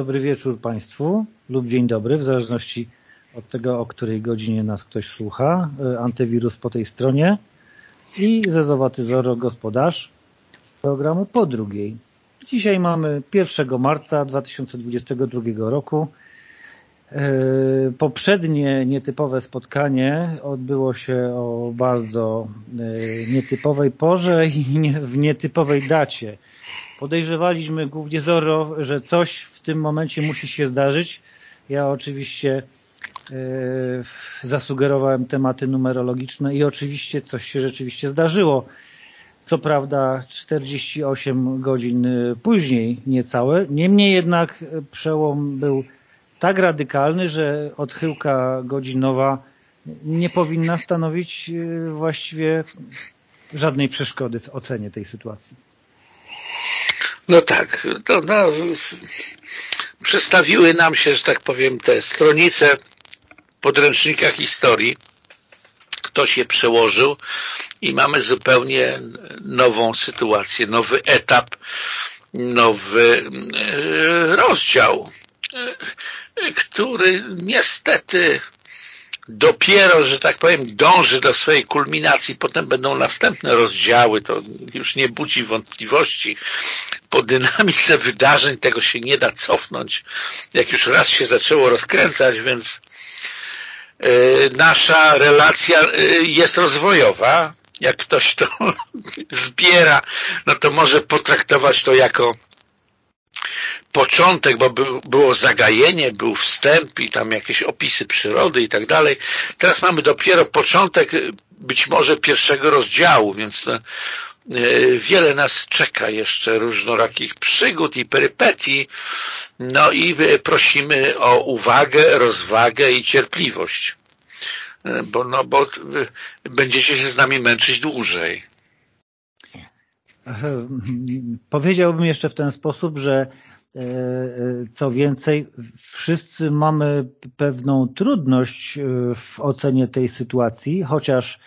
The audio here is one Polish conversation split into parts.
Dobry wieczór Państwu lub dzień dobry, w zależności od tego, o której godzinie nas ktoś słucha. Antywirus po tej stronie i Zezowaty Zoro, gospodarz programu po drugiej. Dzisiaj mamy 1 marca 2022 roku. Poprzednie nietypowe spotkanie odbyło się o bardzo nietypowej porze i w nietypowej dacie. Podejrzewaliśmy głównie Zoro, że coś w tym momencie musi się zdarzyć. Ja oczywiście zasugerowałem tematy numerologiczne i oczywiście coś się rzeczywiście zdarzyło. Co prawda 48 godzin później niecałe, niemniej jednak przełom był tak radykalny, że odchyłka godzinowa nie powinna stanowić właściwie żadnej przeszkody w ocenie tej sytuacji. No tak, to no, przedstawiły nam się, że tak powiem, te stronice podręcznika historii. Ktoś je przełożył i mamy zupełnie nową sytuację, nowy etap, nowy rozdział, który niestety dopiero, że tak powiem, dąży do swojej kulminacji, potem będą następne rozdziały, to już nie budzi wątpliwości. Po dynamice wydarzeń tego się nie da cofnąć, jak już raz się zaczęło rozkręcać, więc nasza relacja jest rozwojowa. Jak ktoś to zbiera, no to może potraktować to jako początek, bo było zagajenie, był wstęp i tam jakieś opisy przyrody i tak dalej. Teraz mamy dopiero początek być może pierwszego rozdziału, więc wiele nas czeka jeszcze różnorakich przygód i perypetii. No i prosimy o uwagę, rozwagę i cierpliwość. Bo, no, bo będziecie się z nami męczyć dłużej. Powiedziałbym jeszcze w ten sposób, że co więcej, wszyscy mamy pewną trudność w ocenie tej sytuacji, chociaż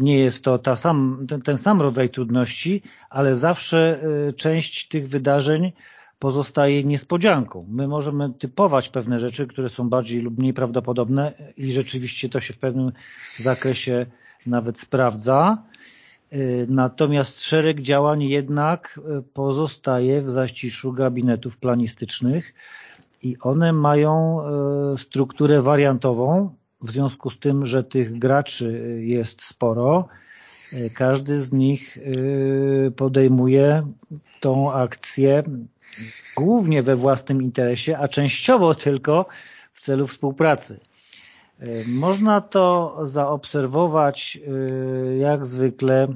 nie jest to ta sam, ten, ten sam rodzaj trudności, ale zawsze część tych wydarzeń pozostaje niespodzianką. My możemy typować pewne rzeczy, które są bardziej lub mniej prawdopodobne i rzeczywiście to się w pewnym zakresie nawet sprawdza, Natomiast szereg działań jednak pozostaje w zaściszu gabinetów planistycznych i one mają strukturę wariantową, w związku z tym, że tych graczy jest sporo, każdy z nich podejmuje tą akcję głównie we własnym interesie, a częściowo tylko w celu współpracy. Można to zaobserwować jak zwykle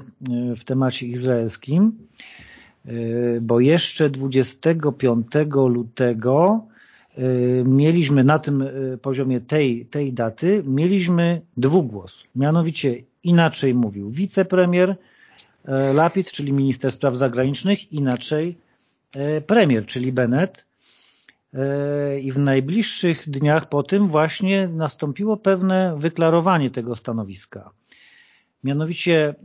w temacie izraelskim, bo jeszcze 25 lutego mieliśmy na tym poziomie tej, tej daty, mieliśmy dwugłos. Mianowicie inaczej mówił wicepremier Lapid, czyli minister spraw zagranicznych, inaczej premier, czyli Bennett, i w najbliższych dniach po tym właśnie nastąpiło pewne wyklarowanie tego stanowiska. Mianowicie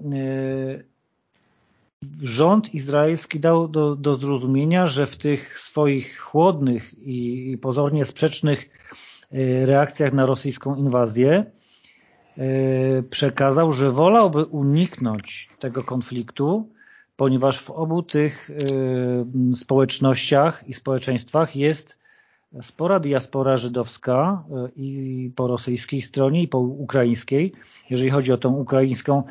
rząd izraelski dał do, do zrozumienia, że w tych swoich chłodnych i pozornie sprzecznych reakcjach na rosyjską inwazję przekazał, że wolałby uniknąć tego konfliktu, ponieważ w obu tych społecznościach i społeczeństwach jest spora diaspora żydowska i po rosyjskiej stronie i po ukraińskiej. Jeżeli chodzi o tą ukraińską,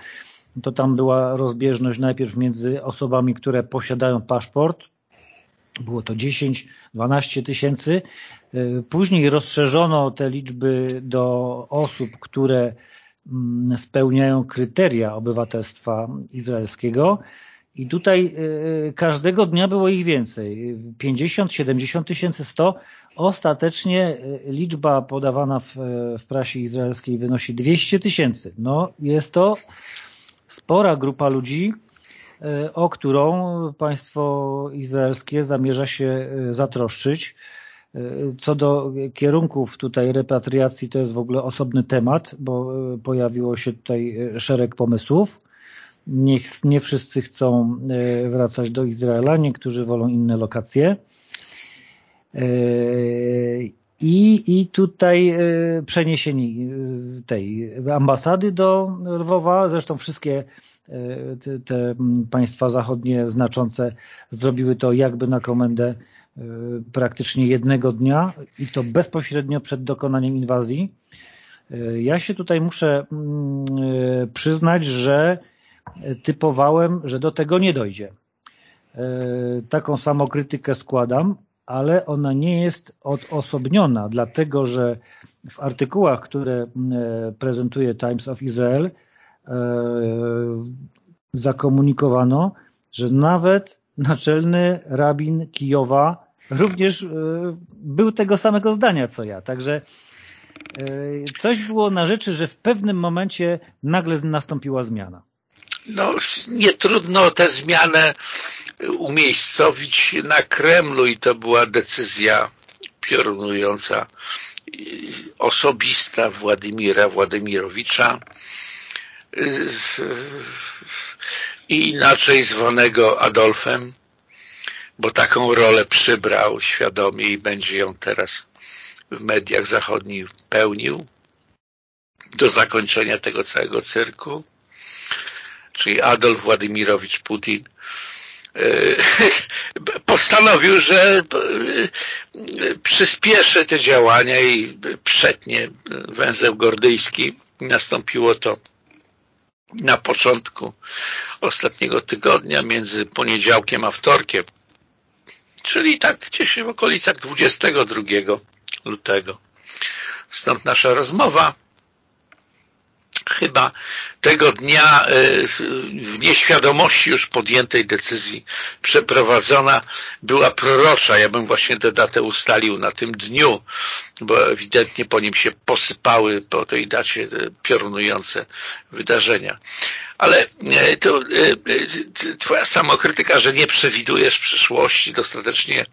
to tam była rozbieżność najpierw między osobami, które posiadają paszport, było to 10-12 tysięcy. Później rozszerzono te liczby do osób, które spełniają kryteria obywatelstwa izraelskiego i tutaj każdego dnia było ich więcej. 50, 70 tysięcy, 100. Ostatecznie liczba podawana w, w prasie izraelskiej wynosi 200 tysięcy. No jest to spora grupa ludzi, o którą państwo izraelskie zamierza się zatroszczyć. Co do kierunków tutaj repatriacji to jest w ogóle osobny temat, bo pojawiło się tutaj szereg pomysłów. Nie, nie wszyscy chcą wracać do Izraela, niektórzy wolą inne lokacje. I, I tutaj przeniesieni tej ambasady do Lwowa, zresztą wszystkie te, te państwa zachodnie znaczące zrobiły to jakby na komendę praktycznie jednego dnia i to bezpośrednio przed dokonaniem inwazji. Ja się tutaj muszę mm, przyznać, że typowałem, że do tego nie dojdzie. Taką samą krytykę składam, ale ona nie jest odosobniona, dlatego że w artykułach, które prezentuje Times of Israel zakomunikowano, że nawet naczelny rabin Kijowa również e, był tego samego zdania co ja. Także e, coś było na rzeczy, że w pewnym momencie nagle nastąpiła zmiana. No, nie trudno tę zmianę umiejscowić na Kremlu i to była decyzja piorunująca osobista Władimira Władimirowicza. I inaczej zwanego Adolfem, bo taką rolę przybrał świadomie i będzie ją teraz w mediach zachodnich pełnił do zakończenia tego całego cyrku, czyli Adolf Władimirowicz Putin e, postanowił, że e, przyspieszy te działania i przetnie węzeł gordyjski. Nastąpiło to na początku ostatniego tygodnia między poniedziałkiem a wtorkiem czyli tak gdzieś w okolicach 22 lutego. Stąd nasza rozmowa chyba tego dnia e, w nieświadomości już podjętej decyzji przeprowadzona była prorocza. Ja bym właśnie tę datę ustalił na tym dniu, bo ewidentnie po nim się posypały po tej dacie piorunujące wydarzenia. Ale e, to e, twoja samokrytyka, że nie przewidujesz przyszłości dostatecznie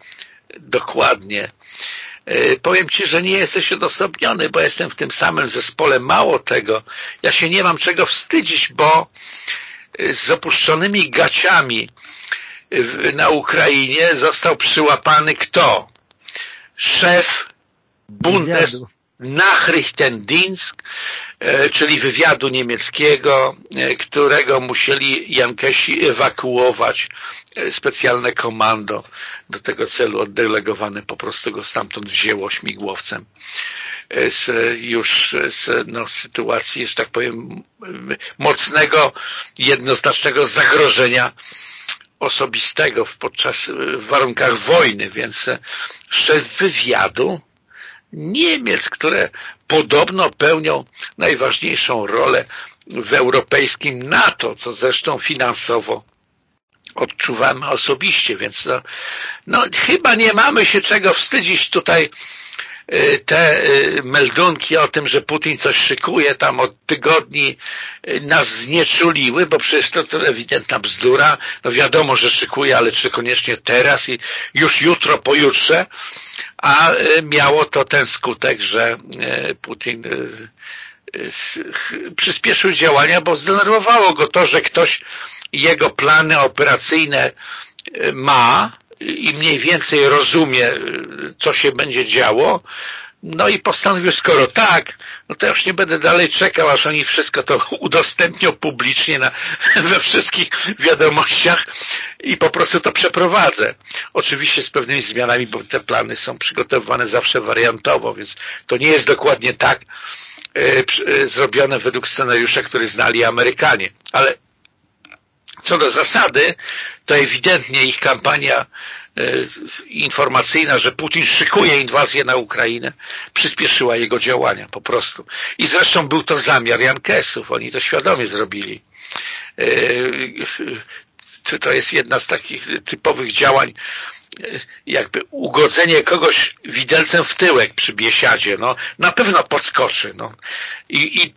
dokładnie, E, powiem Ci, że nie jesteś odosobniony, bo jestem w tym samym zespole. Mało tego, ja się nie mam czego wstydzić, bo e, z opuszczonymi gaciami na Ukrainie został przyłapany kto? Szef Bundes Nachrichtendienst, e, czyli wywiadu niemieckiego, którego musieli Jankesi ewakuować specjalne komando do tego celu oddelegowane po prostu go stamtąd wzięło śmigłowcem. Z już z no, sytuacji, że tak powiem mocnego, jednoznacznego zagrożenia osobistego podczas w warunkach wojny, więc szef wywiadu Niemiec, które podobno pełnią najważniejszą rolę w europejskim NATO, co zresztą finansowo odczuwamy osobiście, więc no, no chyba nie mamy się czego wstydzić tutaj y, te y, meldunki o tym, że Putin coś szykuje tam od tygodni y, nas znieczuliły, bo przecież to, to ewidentna bzdura. No wiadomo, że szykuje, ale czy koniecznie teraz i już jutro, pojutrze, a miało to ten skutek, że Putin przyspieszył działania, bo zdenerwowało go to, że ktoś jego plany operacyjne e, ma i mniej więcej rozumie, e, co się będzie działo, no i postanowił, skoro tak, no to ja już nie będę dalej czekał, aż oni wszystko to udostępnią publicznie na, we wszystkich wiadomościach i po prostu to przeprowadzę. Oczywiście z pewnymi zmianami, bo te plany są przygotowywane zawsze wariantowo, więc to nie jest dokładnie tak zrobione według scenariusza, który znali Amerykanie. Ale co do zasady, to ewidentnie ich kampania e, informacyjna, że Putin szykuje inwazję na Ukrainę, przyspieszyła jego działania po prostu. I zresztą był to zamiar Jankesów, oni to świadomie zrobili. E, to jest jedna z takich typowych działań jakby ugodzenie kogoś widelcem w tyłek przy biesiadzie, no, na pewno podskoczy. No. I, I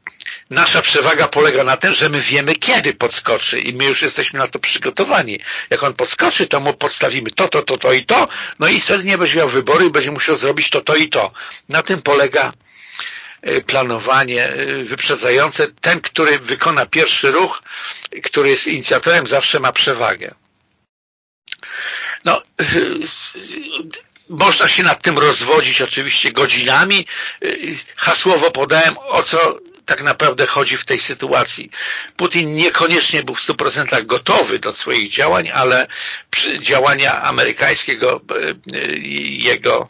nasza przewaga polega na tym, że my wiemy, kiedy podskoczy i my już jesteśmy na to przygotowani. Jak on podskoczy, to mu podstawimy to, to, to, to i to, no i wtedy nie będzie miał wyboru i będzie musiał zrobić to, to i to. Na tym polega e, planowanie e, wyprzedzające. Ten, który wykona pierwszy ruch, który jest inicjatorem, zawsze ma przewagę. No, można się nad tym rozwodzić oczywiście godzinami. Hasłowo podałem, o co tak naprawdę chodzi w tej sytuacji. Putin niekoniecznie był w 100% gotowy do swoich działań, ale działania amerykańskiego jego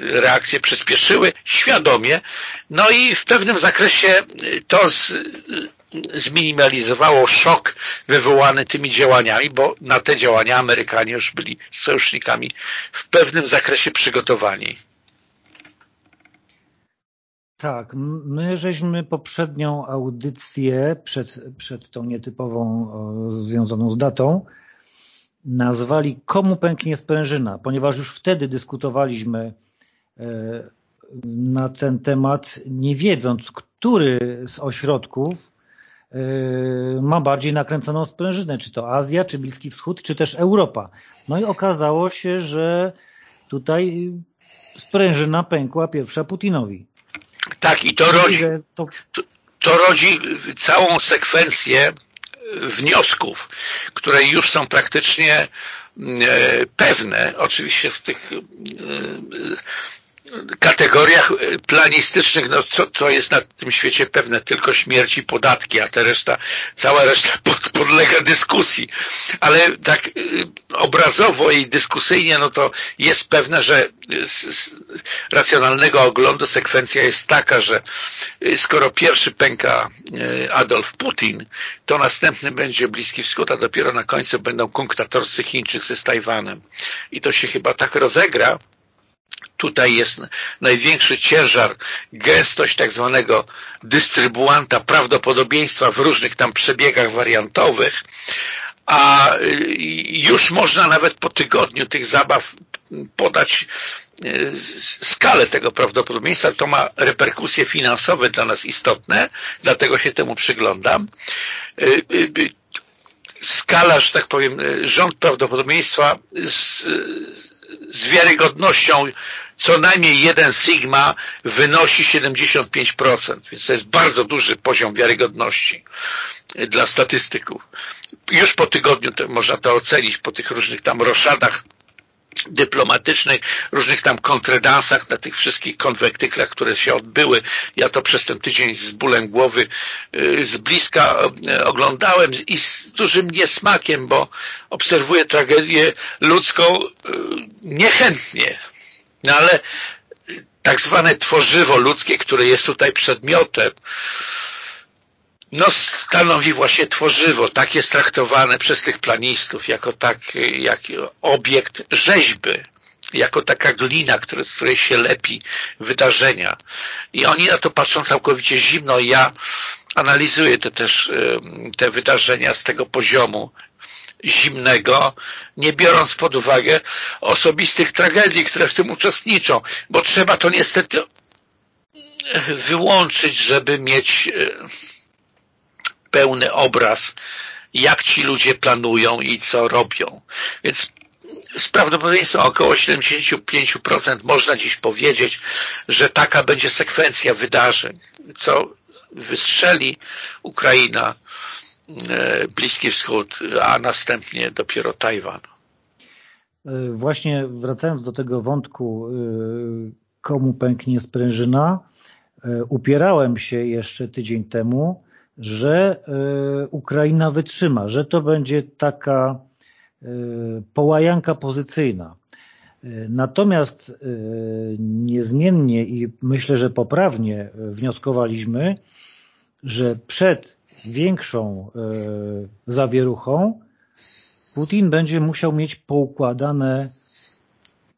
reakcje przyspieszyły świadomie. No i w pewnym zakresie to z, zminimalizowało szok wywołany tymi działaniami, bo na te działania Amerykanie już byli sojusznikami w pewnym zakresie przygotowani. Tak, my żeśmy poprzednią audycję przed, przed tą nietypową związaną z datą nazwali Komu pęknie sprężyna, ponieważ już wtedy dyskutowaliśmy e, na ten temat, nie wiedząc, który z ośrodków e, ma bardziej nakręconą sprężynę, czy to Azja, czy Bliski Wschód, czy też Europa. No i okazało się, że tutaj sprężyna pękła pierwsza Putinowi. Tak, i to rodzi, to, to rodzi całą sekwencję wniosków, które już są praktycznie e, pewne, oczywiście w tych e, kategoriach planistycznych, no co, co jest na tym świecie pewne, tylko śmierć i podatki, a ta reszta, cała reszta pod, podlega dyskusji. Ale tak y, obrazowo i dyskusyjnie, no to jest pewne, że z, z racjonalnego oglądu sekwencja jest taka, że skoro pierwszy pęka Adolf Putin, to następny będzie Bliski Wschód, a dopiero na końcu będą kunktatorscy Chińczycy z Tajwanem. I to się chyba tak rozegra, Tutaj jest największy ciężar, gęstość tak zwanego dystrybuanta prawdopodobieństwa w różnych tam przebiegach wariantowych, a już można nawet po tygodniu tych zabaw podać e, skalę tego prawdopodobieństwa, to ma reperkusje finansowe dla nas istotne, dlatego się temu przyglądam. E, skala, że tak powiem, rząd prawdopodobieństwa z, z wiarygodnością co najmniej jeden sigma wynosi 75%, więc to jest bardzo duży poziom wiarygodności dla statystyków. Już po tygodniu to, można to ocenić, po tych różnych tam roszadach dyplomatycznych, różnych tam kontredansach, na tych wszystkich konwektyklach, które się odbyły. Ja to przez ten tydzień z bólem głowy y, z bliska y, oglądałem i z dużym niesmakiem, bo obserwuję tragedię ludzką y, niechętnie. No ale tak zwane tworzywo ludzkie, które jest tutaj przedmiotem, no stanowi właśnie tworzywo, tak jest traktowane przez tych planistów, jako tak, jak obiekt rzeźby, jako taka glina, który, z której się lepi wydarzenia. I oni na to patrzą całkowicie zimno. Ja analizuję te też te wydarzenia z tego poziomu zimnego, nie biorąc pod uwagę osobistych tragedii, które w tym uczestniczą, bo trzeba to niestety wyłączyć, żeby mieć pełny obraz, jak ci ludzie planują i co robią. Więc z prawdopodobieństwem około 75% można dziś powiedzieć, że taka będzie sekwencja wydarzeń, co wystrzeli Ukraina, e, Bliski Wschód, a następnie dopiero Tajwan. E, właśnie wracając do tego wątku, e, komu pęknie sprężyna, upierałem się jeszcze tydzień temu, że e, Ukraina wytrzyma, że to będzie taka e, połajanka pozycyjna. E, natomiast niezmiennie i myślę, że poprawnie wnioskowaliśmy, że przed większą zawieruchą Putin będzie musiał mieć poukładane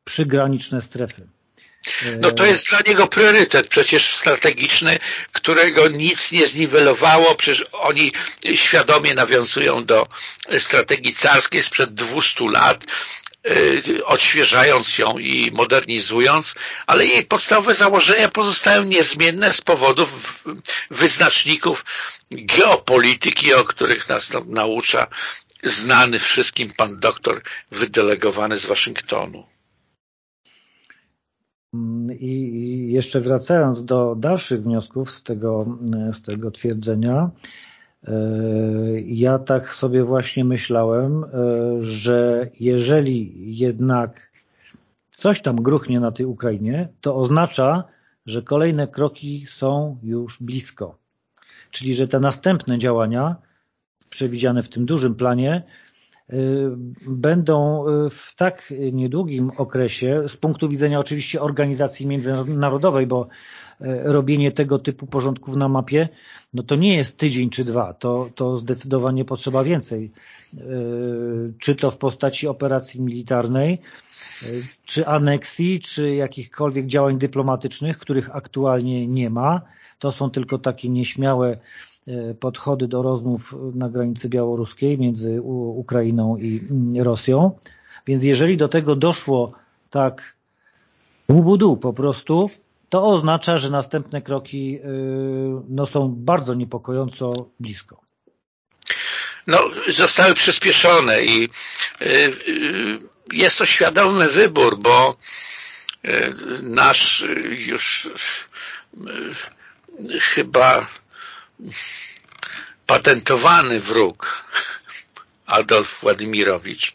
przygraniczne strefy. No to jest dla niego priorytet przecież strategiczny, którego nic nie zniwelowało, przecież oni świadomie nawiązują do strategii carskiej sprzed 200 lat, odświeżając ją i modernizując, ale jej podstawowe założenia pozostają niezmienne z powodów wyznaczników geopolityki, o których nas naucza znany wszystkim pan doktor wydelegowany z Waszyngtonu. I jeszcze wracając do dalszych wniosków z tego, z tego twierdzenia, e, ja tak sobie właśnie myślałem, e, że jeżeli jednak coś tam gruchnie na tej Ukrainie, to oznacza, że kolejne kroki są już blisko. Czyli, że te następne działania przewidziane w tym dużym planie y, będą w tak niedługim okresie, z punktu widzenia oczywiście organizacji międzynarodowej, bo robienie tego typu porządków na mapie, no to nie jest tydzień czy dwa, to, to zdecydowanie potrzeba więcej. Czy to w postaci operacji militarnej, czy aneksji, czy jakichkolwiek działań dyplomatycznych, których aktualnie nie ma. To są tylko takie nieśmiałe E, podchody do rozmów na granicy białoruskiej między Ukrainą i mm, Rosją. Więc jeżeli do tego doszło tak łubudu po prostu, to oznacza, że następne kroki y, no, są bardzo niepokojąco blisko. No, zostały przyspieszone i y, y, jest to świadomy wybór, bo nasz już chyba patentowany wróg Adolf Władimirowicz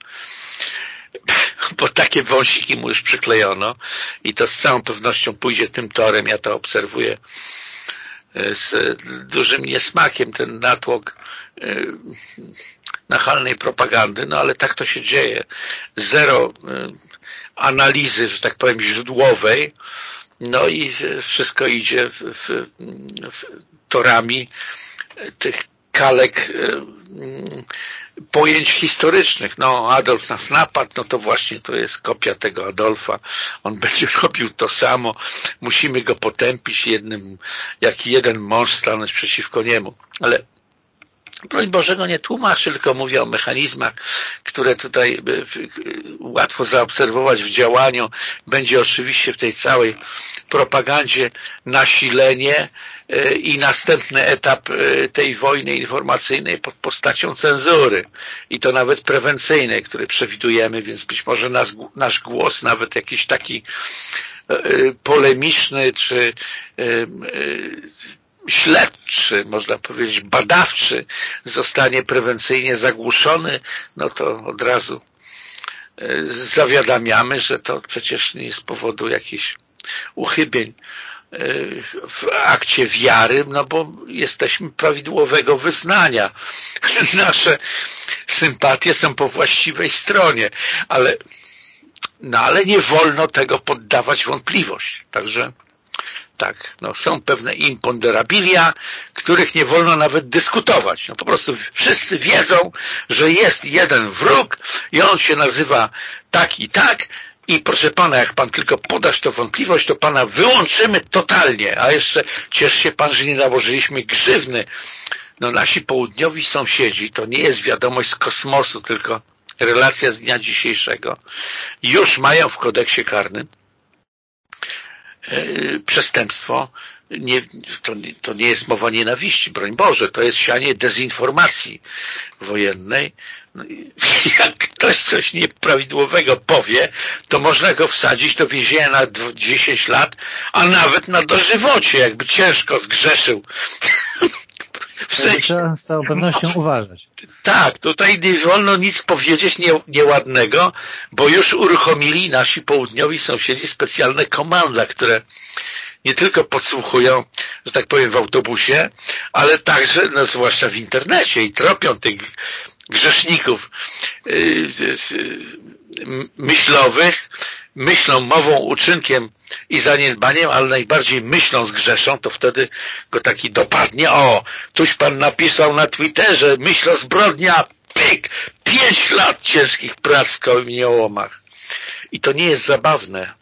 bo takie wąsiki mu już przyklejono i to z całą pewnością pójdzie tym torem, ja to obserwuję e, z dużym niesmakiem ten natłok e, nachalnej propagandy, no ale tak to się dzieje. Zero e, analizy, że tak powiem, źródłowej, no i wszystko idzie w, w, w torami tych kalek pojęć historycznych. No, Adolf nas napadł, no to właśnie to jest kopia tego Adolfa. On będzie robił to samo. Musimy go potępić jednym, jak jeden mąż stanąć przeciwko niemu. Ale broń Bożego nie tłumaczy, tylko mówię o mechanizmach, które tutaj e, łatwo zaobserwować w działaniu. Będzie oczywiście w tej całej propagandzie nasilenie e, i następny etap e, tej wojny informacyjnej pod postacią cenzury. I to nawet prewencyjnej, który przewidujemy, więc być może nas, nasz głos nawet jakiś taki polemiczny czy śledczy, można powiedzieć badawczy zostanie prewencyjnie zagłuszony, no to od razu e, zawiadamiamy, że to przecież nie z powodu jakichś uchybień e, w akcie wiary, no bo jesteśmy prawidłowego wyznania. Nasze sympatie są po właściwej stronie, ale, no ale nie wolno tego poddawać wątpliwość. Także tak, no są pewne imponderabilia, których nie wolno nawet dyskutować. No po prostu wszyscy wiedzą, że jest jeden wróg i on się nazywa tak i tak i proszę pana, jak pan tylko podasz to wątpliwość, to pana wyłączymy totalnie, a jeszcze ciesz się pan, że nie nałożyliśmy grzywny. No nasi południowi sąsiedzi, to nie jest wiadomość z kosmosu, tylko relacja z dnia dzisiejszego, już mają w kodeksie karnym E, przestępstwo, nie, to, to nie jest mowa nienawiści, broń Boże, to jest sianie dezinformacji wojennej. No jak ktoś coś nieprawidłowego powie, to można go wsadzić do więzienia na 10 lat, a nawet na dożywocie, jakby ciężko zgrzeszył. W sensie, trzeba z całą pewnością uważać. Tak, tutaj nie wolno nic powiedzieć nie, nieładnego, bo już uruchomili nasi południowi sąsiedzi specjalne komanda, które nie tylko podsłuchują, że tak powiem, w autobusie, ale także, no, zwłaszcza w internecie i tropią tych grzeszników yy, myślowych, myślą, mową, uczynkiem i zaniedbaniem, ale najbardziej myślą zgrzeszą, to wtedy go taki dopadnie. O, tuś pan napisał na Twitterze, myślą zbrodnia, pyk, pięć lat ciężkich prac w kołomach. I to nie jest zabawne,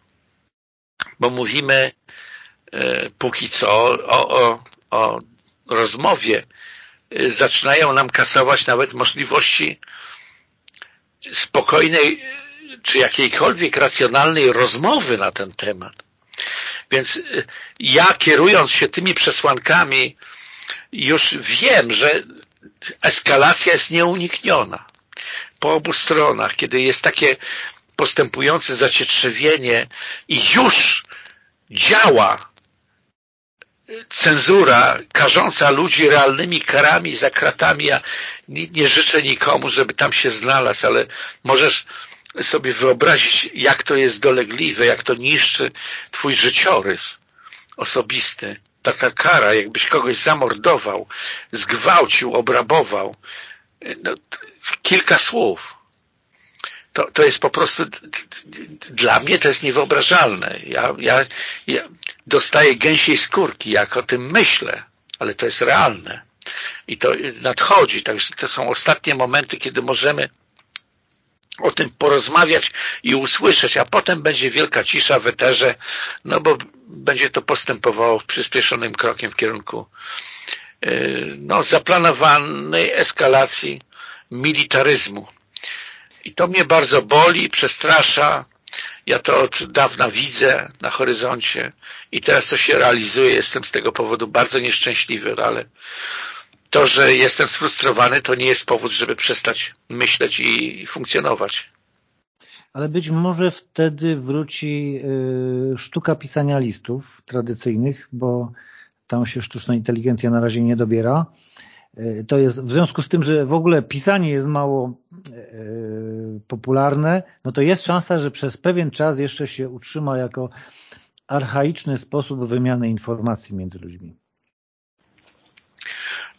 bo mówimy e, póki co o, o, o rozmowie. Zaczynają nam kasować nawet możliwości spokojnej czy jakiejkolwiek racjonalnej rozmowy na ten temat. Więc y, ja kierując się tymi przesłankami już wiem, że eskalacja jest nieunikniona po obu stronach, kiedy jest takie postępujące zacietrzewienie i już działa cenzura karząca ludzi realnymi karami za kratami. Ja nie, nie życzę nikomu, żeby tam się znalazł, ale możesz sobie wyobrazić, jak to jest dolegliwe, jak to niszczy twój życiorys osobisty. Taka kara, jakbyś kogoś zamordował, zgwałcił, obrabował. No, kilka słów. To, to jest po prostu dla mnie to jest niewyobrażalne. Ja, ja, ja dostaję gęsiej skórki, jak o tym myślę, ale to jest realne. I to nadchodzi. Także to są ostatnie momenty, kiedy możemy o tym porozmawiać i usłyszeć, a potem będzie wielka cisza w eterze, no bo będzie to postępowało przyspieszonym krokiem w kierunku yy, no, zaplanowanej eskalacji militaryzmu. I to mnie bardzo boli, przestrasza. Ja to od dawna widzę na horyzoncie i teraz to się realizuje. Jestem z tego powodu bardzo nieszczęśliwy, ale to, że jestem sfrustrowany, to nie jest powód, żeby przestać myśleć i funkcjonować. Ale być może wtedy wróci y, sztuka pisania listów tradycyjnych, bo tam się sztuczna inteligencja na razie nie dobiera. Y, to jest w związku z tym, że w ogóle pisanie jest mało y, popularne, no to jest szansa, że przez pewien czas jeszcze się utrzyma jako archaiczny sposób wymiany informacji między ludźmi.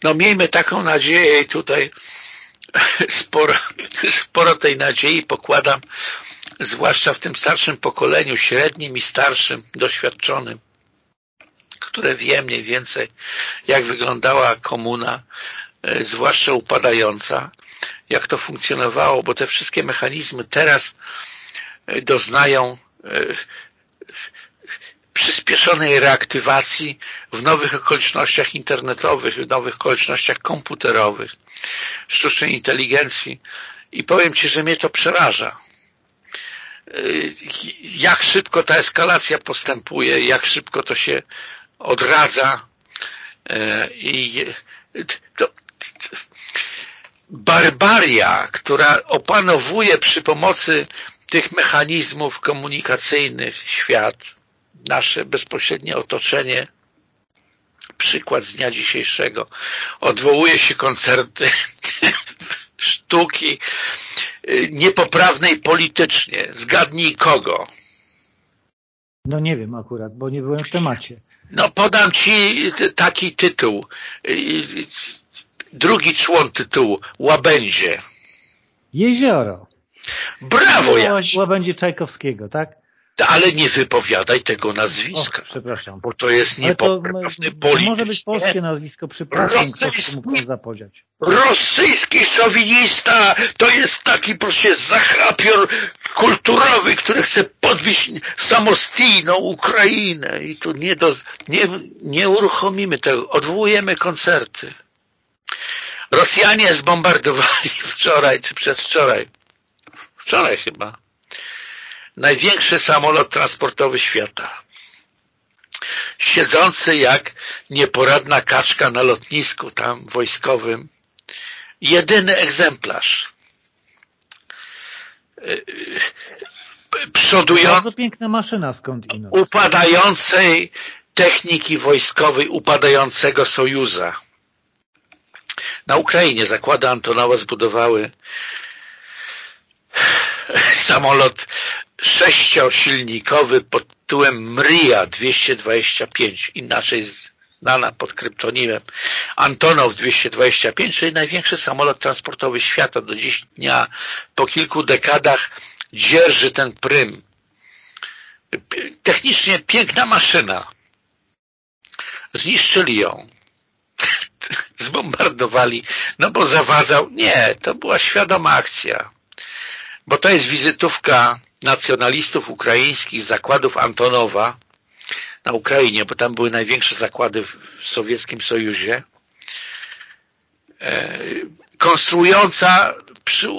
No miejmy taką nadzieję i tutaj sporo, sporo tej nadziei pokładam, zwłaszcza w tym starszym pokoleniu, średnim i starszym, doświadczonym, które wie mniej więcej, jak wyglądała komuna, e, zwłaszcza upadająca, jak to funkcjonowało, bo te wszystkie mechanizmy teraz e, doznają e, przyspieszonej reaktywacji w nowych okolicznościach internetowych, w nowych okolicznościach komputerowych, sztucznej inteligencji i powiem Ci, że mnie to przeraża. Jak szybko ta eskalacja postępuje, jak szybko to się odradza i to, barbaria, która opanowuje przy pomocy tych mechanizmów komunikacyjnych świat, nasze bezpośrednie otoczenie, przykład z dnia dzisiejszego, odwołuje się koncerty sztuki y, niepoprawnej politycznie. Zgadnij kogo? No nie wiem akurat, bo nie byłem w temacie. No podam Ci taki tytuł. Drugi człon tytułu. Łabędzie. Jezioro. Brawo, Jaś. Łabędzie Czajkowskiego, tak? Ale nie wypowiadaj tego nazwiska. Och, przepraszam. Bo to jest niepoprawny polityk. Może być polskie nazwisko, przypadkiem ktoś mógł zapodziać. Rosyjski szowinista to jest taki proszę zachapior kulturowy, który chce podbić samostijną Ukrainę i tu nie, do, nie, nie uruchomimy tego. Odwołujemy koncerty. Rosjanie zbombardowali wczoraj czy przedwczoraj, wczoraj chyba, największy samolot transportowy świata. Siedzący jak nieporadna kaczka na lotnisku tam wojskowym. Jedyny egzemplarz. Przodujący. Bardzo piękna maszyna skąd ino. Upadającej techniki wojskowej, upadającego Sojuza. Na Ukrainie zakłady Antonowa zbudowały samolot sześciosilnikowy pod tytułem Mria 225, inaczej znana pod kryptonimem Antonow 225, czyli największy samolot transportowy świata. Do dziś dnia, po kilku dekadach dzierży ten prym. Technicznie piękna maszyna. Zniszczyli ją. Zbombardowali, no bo zawadzał. Nie, to była świadoma akcja bo to jest wizytówka nacjonalistów ukraińskich zakładów Antonowa na Ukrainie, bo tam były największe zakłady w sowieckim Sojuzie, e, konstruująca przy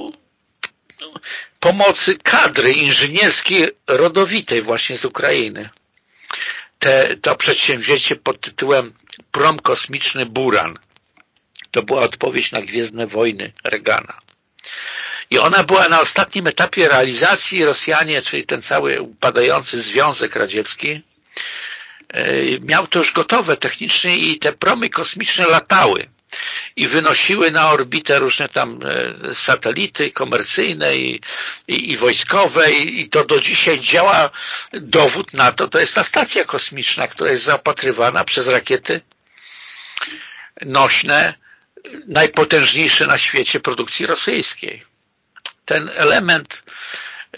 pomocy kadry inżynierskiej rodowitej właśnie z Ukrainy. Te, to przedsięwzięcie pod tytułem Prom Kosmiczny Buran. To była odpowiedź na Gwiezdne Wojny Regana. I ona była na ostatnim etapie realizacji. Rosjanie, czyli ten cały upadający Związek Radziecki, e, miał to już gotowe technicznie i te promy kosmiczne latały. i wynosiły na orbitę różne tam e, satelity komercyjne i, i, i wojskowe i, i, to do dzisiaj działa dowód na to, to jest ta stacja kosmiczna, która jest zaopatrywana przez rakiety nośne najpotężniejsze na świecie produkcji rosyjskiej. Ten element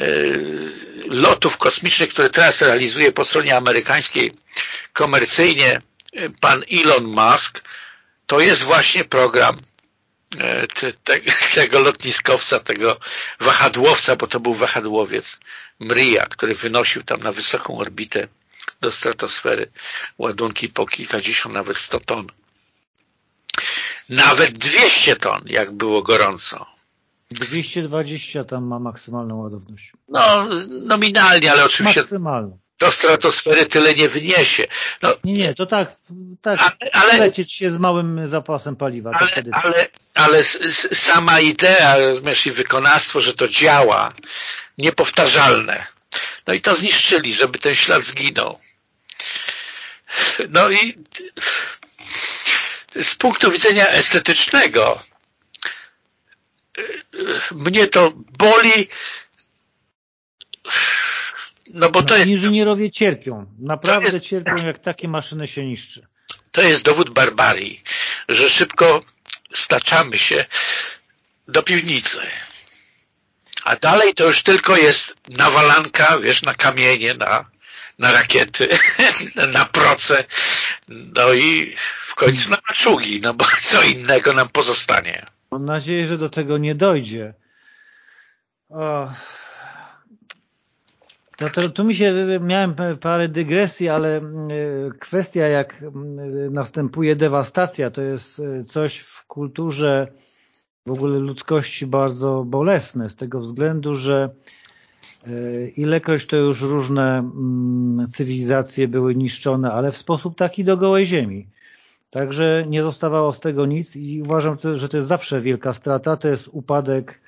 y, lotów kosmicznych, które teraz realizuje po stronie amerykańskiej komercyjnie y, pan Elon Musk, to jest właśnie program y, te, te, tego lotniskowca, tego wahadłowca, bo to był wahadłowiec Mria, który wynosił tam na wysoką orbitę do stratosfery ładunki po kilkadziesiąt, nawet sto ton nawet 200 ton, jak było gorąco. 220 tam ma maksymalną ładowność. No, nominalnie, ale oczywiście Maksymalną. do stratosfery tyle nie wyniesie. No, nie, nie, to tak, tak ale, ale lecieć się z małym zapasem paliwa. Ale, wtedy ale, ale sama idea, rozumiesz, i wykonawstwo, że to działa, niepowtarzalne. No i to zniszczyli, żeby ten ślad zginął. No i z punktu widzenia estetycznego mnie to boli no bo to jest... Inżynierowie cierpią. Naprawdę jest, cierpią, jak takie maszyny się niszczy. To jest dowód barbarii, że szybko staczamy się do piwnicy. A dalej to już tylko jest nawalanka, wiesz, na kamienie, na, na rakiety, na proce, no i końcu na maczugi, no bo co innego nam pozostanie. Mam nadzieję, że do tego nie dojdzie. O. No tu mi się, miałem parę dygresji, ale mm, kwestia jak mm, następuje dewastacja, to jest e, coś w kulturze w ogóle ludzkości bardzo bolesne, z tego względu, że ilekroć to już różne mm, cywilizacje były niszczone, ale w sposób taki do gołej ziemi. Także nie zostawało z tego nic i uważam, że to jest zawsze wielka strata. To jest upadek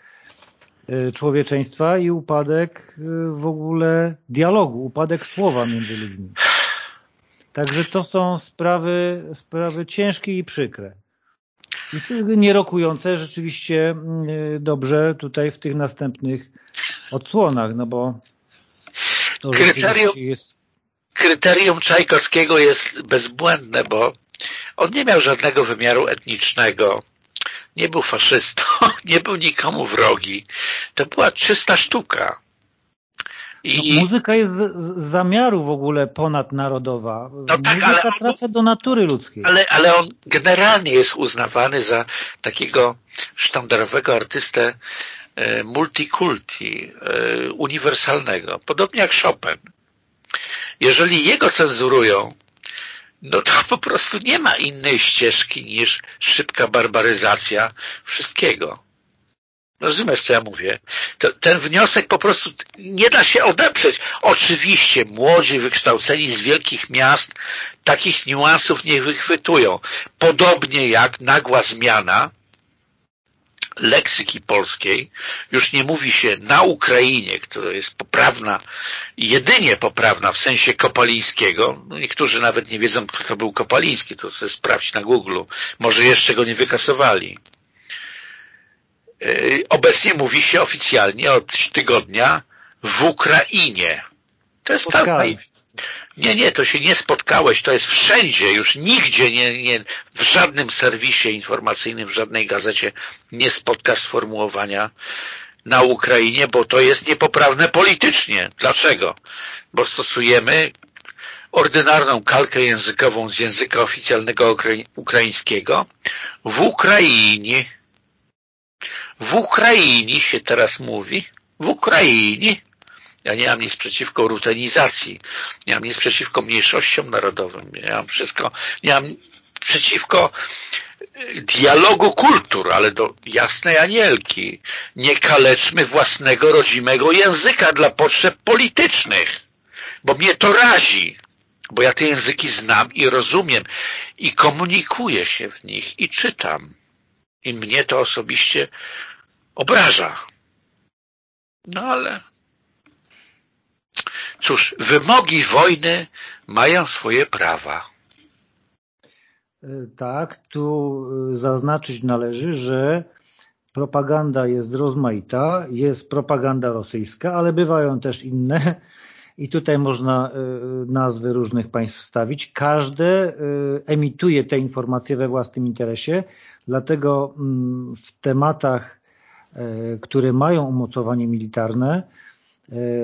e, człowieczeństwa i upadek e, w ogóle dialogu, upadek słowa między ludźmi. Także to są sprawy, sprawy ciężkie i przykre. I nierokujące rzeczywiście e, dobrze tutaj w tych następnych odsłonach, no bo to kryterium, jest... kryterium Czajkowskiego jest bezbłędne, bo on nie miał żadnego wymiaru etnicznego, nie był faszystą, nie był nikomu wrogi. To była czysta sztuka. I... No, muzyka jest z, zamiaru w ogóle ponadnarodowa. No tak, muzyka ale, trafia do natury ludzkiej. Ale, ale on generalnie jest uznawany za takiego sztandarowego artystę e, multikulti, e, uniwersalnego. Podobnie jak Chopin. Jeżeli jego cenzurują, no to po prostu nie ma innej ścieżki niż szybka barbaryzacja wszystkiego. Rozumiesz, co ja mówię? To, ten wniosek po prostu nie da się odeprzeć. Oczywiście młodzi, wykształceni z wielkich miast takich niuansów nie wychwytują. Podobnie jak nagła zmiana leksyki polskiej, już nie mówi się na Ukrainie, która jest poprawna, jedynie poprawna w sensie Kopalińskiego. No niektórzy nawet nie wiedzą, kto to był Kopaliński, to sobie sprawdź na Google. Może jeszcze go nie wykasowali. E, obecnie mówi się oficjalnie od tygodnia w Ukrainie. To jest pełna, nie, nie, to się nie spotkałeś, to jest wszędzie, już nigdzie, nie, nie, w żadnym serwisie informacyjnym, w żadnej gazecie nie spotkasz sformułowania na Ukrainie, bo to jest niepoprawne politycznie. Dlaczego? Bo stosujemy ordynarną kalkę językową z języka oficjalnego ukraińskiego w Ukrainie. W Ukrainie się teraz mówi, w Ukrainie ja nie mam nic przeciwko rutenizacji, nie mam nic przeciwko mniejszościom narodowym, nie mam wszystko, nie mam przeciwko dialogu kultur, ale do jasnej anielki. Nie kaleczmy własnego rodzimego języka dla potrzeb politycznych, bo mnie to razi, bo ja te języki znam i rozumiem i komunikuję się w nich i czytam. I mnie to osobiście obraża. No ale Cóż, wymogi wojny mają swoje prawa. tak, tu zaznaczyć należy, że propaganda jest rozmaita, jest propaganda rosyjska, ale bywają też inne i tutaj można nazwy różnych państw wstawić. Każde emituje te informacje we własnym interesie, dlatego mm, w tematach, które mają umocowanie militarne,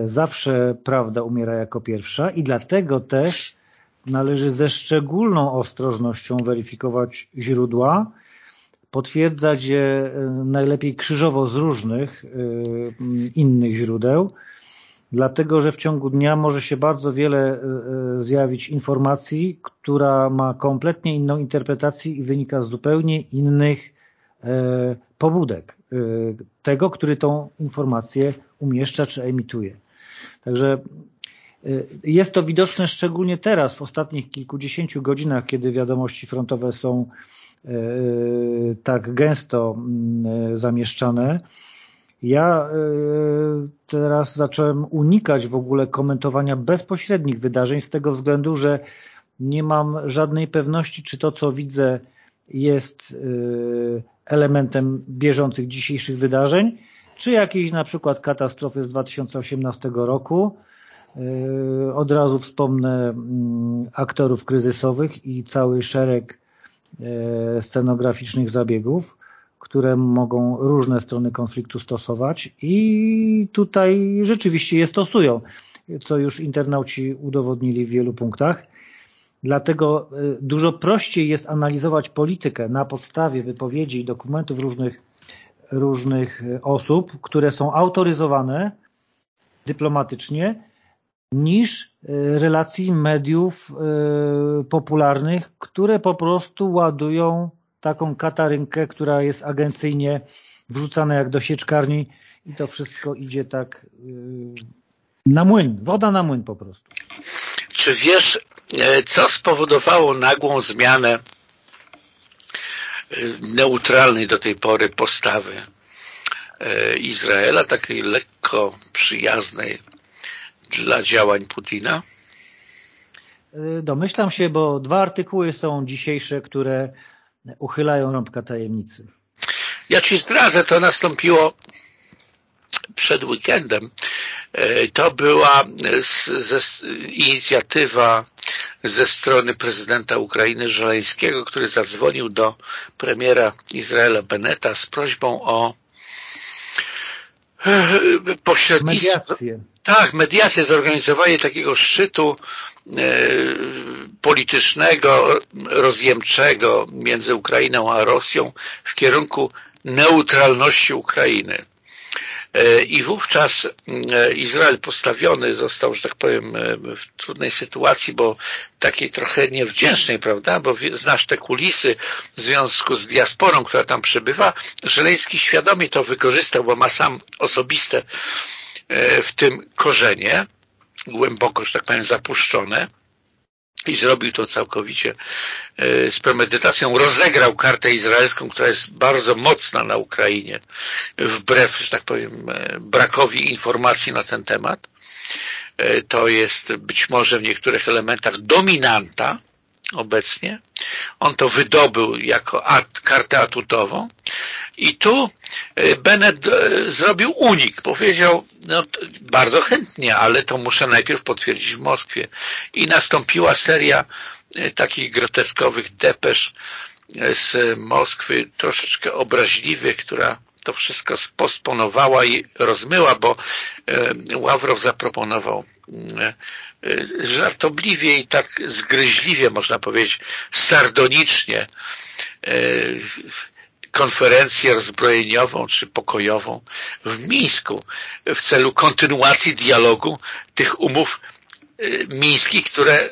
zawsze prawda umiera jako pierwsza i dlatego też należy ze szczególną ostrożnością weryfikować źródła, potwierdzać je e, najlepiej krzyżowo z różnych e, innych źródeł, dlatego że w ciągu dnia może się bardzo wiele e, zjawić informacji, która ma kompletnie inną interpretację i wynika z zupełnie innych pobudek tego, który tą informację umieszcza czy emituje. Także jest to widoczne szczególnie teraz, w ostatnich kilkudziesięciu godzinach, kiedy wiadomości frontowe są e, tak gęsto zamieszczane. Ja teraz zacząłem unikać w ogóle komentowania bezpośrednich wydarzeń z tego względu, że nie mam żadnej pewności, czy to, co widzę jest e, elementem bieżących dzisiejszych wydarzeń, czy jakiejś na przykład katastrofy z 2018 roku, Yy, od razu wspomnę mm, aktorów kryzysowych i cały szereg yy, scenograficznych zabiegów, które mogą różne strony konfliktu stosować i tutaj rzeczywiście je stosują, co już internauci udowodnili w wielu punktach. Dlatego yy, dużo prościej jest analizować politykę na podstawie wypowiedzi i dokumentów różnych, różnych osób, które są autoryzowane dyplomatycznie, niż e, relacji mediów popularnych, które po prostu ładują taką katarynkę, która jest agencyjnie wrzucana jak do sieczkarni i to wszystko idzie tak na młyn, woda na młyn po prostu. Czy wiesz, co spowodowało nagłą zmianę neutralnej do tej pory postawy Izraela, takiej lekko przyjaznej dla działań Putina? Domyślam się, bo dwa artykuły są dzisiejsze, które uchylają rąbka tajemnicy. Ja Ci zdradzę, to nastąpiło przed weekendem. To była ze, inicjatywa ze strony prezydenta Ukrainy Żeleńskiego, który zadzwonił do premiera Izraela Beneta z prośbą o y, pośrednictwo. Mediację. Tak, mediację, zorganizowanie takiego szczytu e, politycznego, rozjemczego między Ukrainą a Rosją w kierunku neutralności Ukrainy. E, I wówczas e, Izrael postawiony został, że tak powiem, w trudnej sytuacji, bo takiej trochę niewdzięcznej, prawda, bo znasz te kulisy w związku z diasporą, która tam przebywa. Żeleński świadomie to wykorzystał, bo ma sam osobiste E, w tym korzenie, głęboko, że tak powiem, zapuszczone i zrobił to całkowicie e, z premedytacją. Rozegrał kartę izraelską, która jest bardzo mocna na Ukrainie, wbrew, że tak powiem, e, brakowi informacji na ten temat. To jest być może w niektórych elementach dominanta obecnie. On to wydobył jako at, kartę atutową i tu e, Bennett e, zrobił unik. Powiedział, no bardzo chętnie, ale to muszę najpierw potwierdzić w Moskwie. I nastąpiła seria e, takich groteskowych depesz z Moskwy, troszeczkę obraźliwych, która to wszystko posponowała i rozmyła, bo Ławrow zaproponował żartobliwie i tak zgryźliwie, można powiedzieć, sardonicznie konferencję rozbrojeniową czy pokojową w Mińsku w celu kontynuacji dialogu tych umów y, mińskich, które y,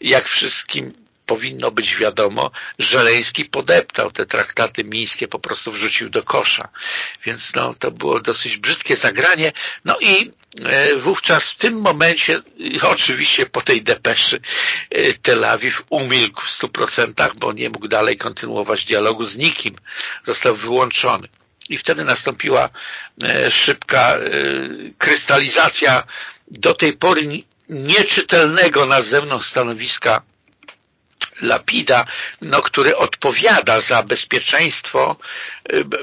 jak wszystkim powinno być wiadomo, Żeleński podeptał te traktaty mińskie, po prostu wrzucił do kosza. Więc no, to było dosyć brzydkie zagranie. No i e, wówczas w tym momencie, oczywiście po tej depeszy, e, Tel Awiw umilkł w stu procentach, bo nie mógł dalej kontynuować dialogu z nikim. Został wyłączony. I wtedy nastąpiła e, szybka krystalizacja do tej pory nieczytelnego na zewnątrz stanowiska Lapida, no, który odpowiada za bezpieczeństwo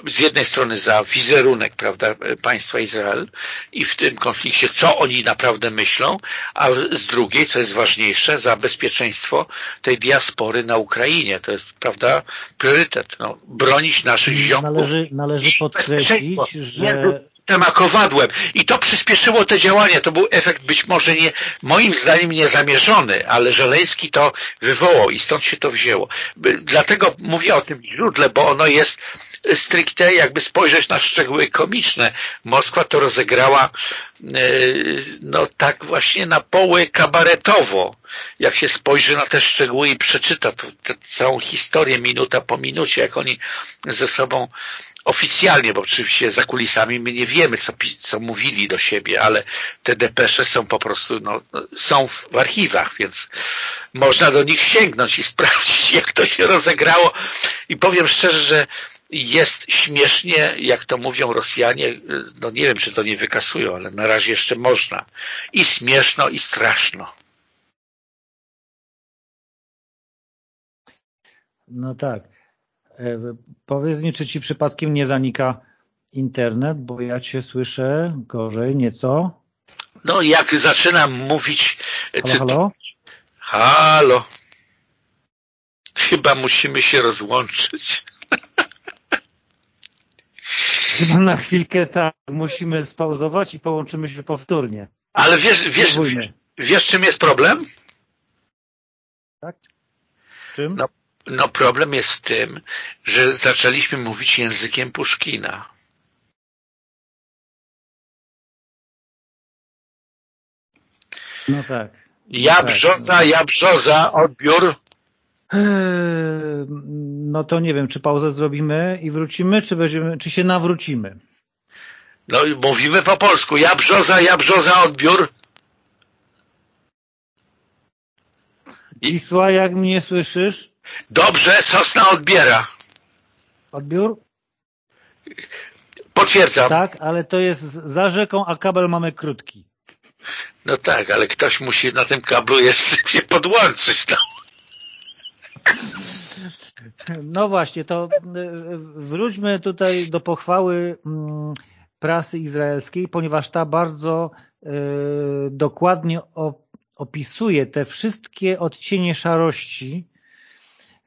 z jednej strony za wizerunek prawda, państwa Izrael i w tym konflikcie, co oni naprawdę myślą, a z drugiej, co jest ważniejsze, za bezpieczeństwo tej diaspory na Ukrainie. To jest prawda, priorytet. No, bronić naszych ziomków. Należy, należy podkreślić, że tema kowadłem. I to przyspieszyło te działania. To był efekt być może nie, moim zdaniem niezamierzony, ale Żeleński to wywołał i stąd się to wzięło. Dlatego mówię o tym źródle, bo ono jest stricte, jakby spojrzeć na szczegóły komiczne. Moskwa to rozegrała e, no tak właśnie na poły kabaretowo. Jak się spojrzy na te szczegóły i przeczyta tę całą historię minuta po minucie, jak oni ze sobą oficjalnie, bo oczywiście za kulisami my nie wiemy, co, co mówili do siebie, ale te depesze są po prostu, no, są w archiwach, więc można do nich sięgnąć i sprawdzić, jak to się rozegrało. I powiem szczerze, że jest śmiesznie, jak to mówią Rosjanie, no nie wiem, czy to nie wykasują, ale na razie jeszcze można. I śmieszno, i straszno. No tak. E, powiedz mi, czy ci przypadkiem nie zanika internet, bo ja cię słyszę gorzej nieco. No jak zaczynam mówić... Halo, halo? Halo. Chyba musimy się rozłączyć. Chyba na chwilkę tak. Musimy spauzować i połączymy się powtórnie. Ale wiesz, wiesz, wiesz czym jest problem? Tak? Czym? No, no problem jest w tym, że zaczęliśmy mówić językiem Puszkina. No tak. Ja tak. brzoza, ja brzoza, odbiór. Eee, no to nie wiem, czy pauzę zrobimy i wrócimy, czy, będziemy, czy się nawrócimy? No mówimy po polsku. Ja brzoza, ja brzoza, odbiór. Wisła, jak mnie słyszysz? Dobrze, Sosna odbiera. Odbiór? Potwierdzam. Tak, ale to jest za rzeką, a kabel mamy krótki. No tak, ale ktoś musi na tym kablu jeszcze się podłączyć. No. No właśnie, to y, wróćmy tutaj do pochwały mm, prasy izraelskiej, ponieważ ta bardzo y, dokładnie opisuje te wszystkie odcienie szarości.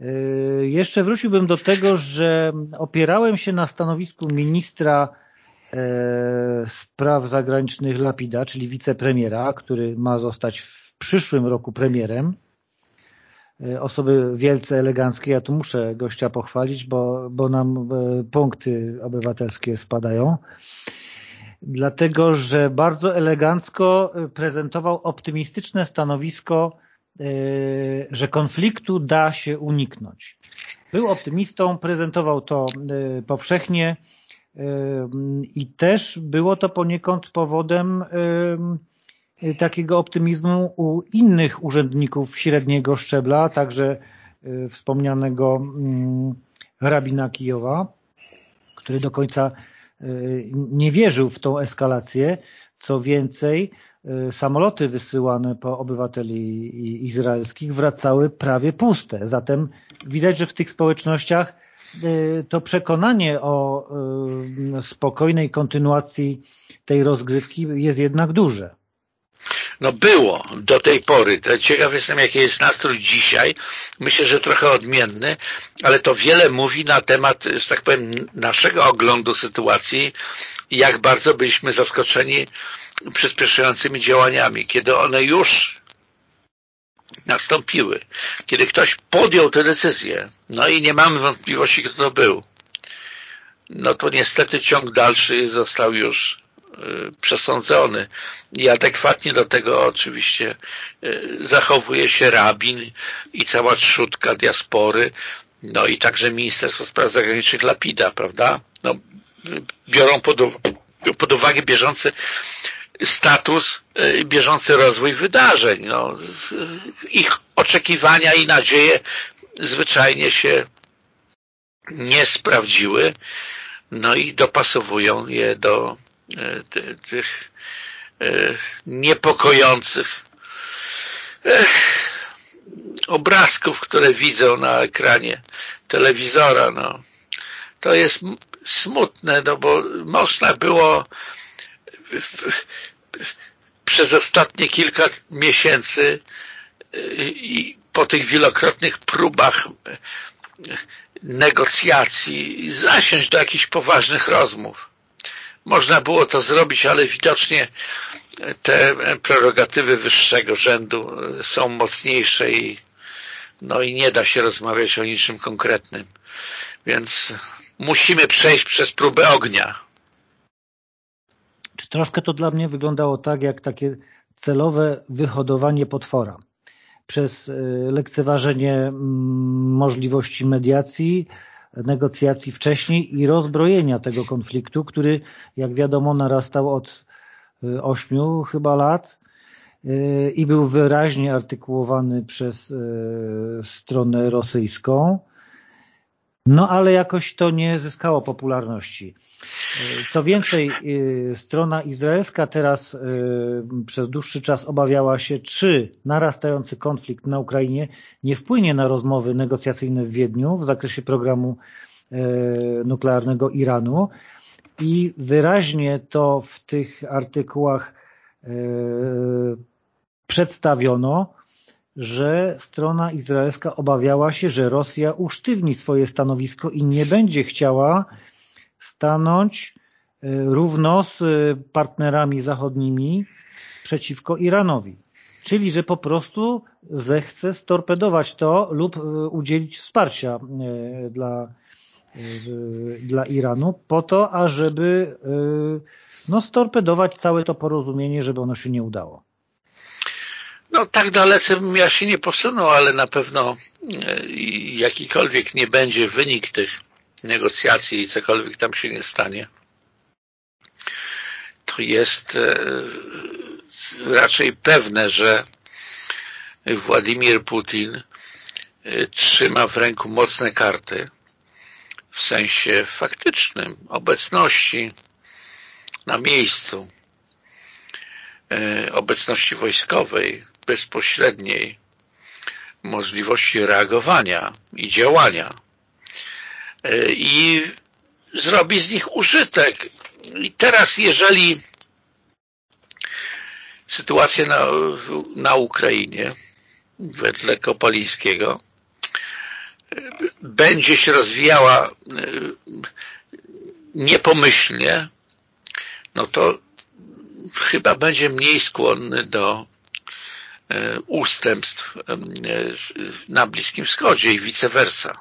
Y, jeszcze wróciłbym do tego, że opierałem się na stanowisku ministra spraw zagranicznych Lapida, czyli wicepremiera, który ma zostać w przyszłym roku premierem E, osoby wielce eleganckie. Ja tu muszę gościa pochwalić, bo, bo nam punkty obywatelskie spadają. Dlatego, że bardzo elegancko prezentował optymistyczne stanowisko, że konfliktu da się uniknąć. Był optymistą, prezentował to powszechnie i też było to poniekąd powodem Y, takiego optymizmu u innych urzędników średniego szczebla, także y, wspomnianego mm, rabina Kijowa, który do końca y, nie wierzył w tą eskalację. Co więcej, samoloty wysyłane po obywateli izraelskich wracały prawie puste. Zatem widać, że w tych społecznościach to przekonanie o spokojnej kontynuacji tej rozgrywki jest jednak duże. No było do tej pory. Ciekaw jestem, jaki jest nastrój dzisiaj. Myślę, że trochę odmienny, ale to wiele mówi na temat, że tak powiem, naszego oglądu sytuacji i jak bardzo byliśmy zaskoczeni przyspieszającymi działaniami, kiedy one już nastąpiły, kiedy ktoś podjął tę decyzję, no i nie mamy wątpliwości, kto to był, no to niestety ciąg dalszy został już przesądzony i adekwatnie do tego oczywiście y, zachowuje się rabin i cała trzutka diaspory, no i także Ministerstwo Spraw Zagranicznych Lapida, prawda? No, biorą pod, pod uwagę bieżący status, y, bieżący rozwój wydarzeń. No, ich oczekiwania i nadzieje zwyczajnie się nie sprawdziły, no i dopasowują je do tych e, niepokojących obrazków, które widzą na ekranie telewizora. No. To jest smutne, no bo można było przez ostatnie kilka miesięcy i po tych wielokrotnych próbach negocjacji zasiąść do jakichś poważnych rozmów. Można było to zrobić, ale widocznie te prerogatywy wyższego rzędu są mocniejsze i, no i nie da się rozmawiać o niczym konkretnym. Więc musimy przejść przez próbę ognia. Czy troszkę to dla mnie wyglądało tak, jak takie celowe wyhodowanie potwora przez e, lekceważenie mm, możliwości mediacji, negocjacji wcześniej i rozbrojenia tego konfliktu, który jak wiadomo narastał od e, ośmiu chyba lat e, i był wyraźnie artykułowany przez stronę rosyjską, no ale jakoś to nie zyskało popularności. Co więcej, y, strona izraelska teraz y, przez dłuższy czas obawiała się, czy narastający konflikt na Ukrainie nie wpłynie na rozmowy negocjacyjne w Wiedniu w zakresie programu nuklearnego Iranu i wyraźnie to w tych artykułach przedstawiono, że strona izraelska obawiała się, że Rosja usztywni swoje stanowisko i nie będzie chciała stanąć y, równo z y, partnerami zachodnimi przeciwko Iranowi. Czyli, że po prostu zechce storpedować to lub y, udzielić wsparcia dla, dla Iranu po to, ażeby no, storpedować całe to porozumienie, żeby ono się nie udało. No tak dalece bym ja się nie posunął, ale na pewno jakikolwiek nie będzie wynik tych negocjacji i cokolwiek tam się nie stanie, to jest e, raczej pewne, że Władimir Putin e, trzyma w ręku mocne karty w sensie faktycznym obecności na miejscu, e, obecności wojskowej, bezpośredniej, możliwości reagowania i działania E, i zrobi z nich użytek. I teraz, jeżeli sytuacja na, na Ukrainie wedle Kopalińskiego będzie się rozwijała e, niepomyślnie, no to chyba będzie mniej skłonny do ustępstw na Bliskim Wschodzie i vice versa.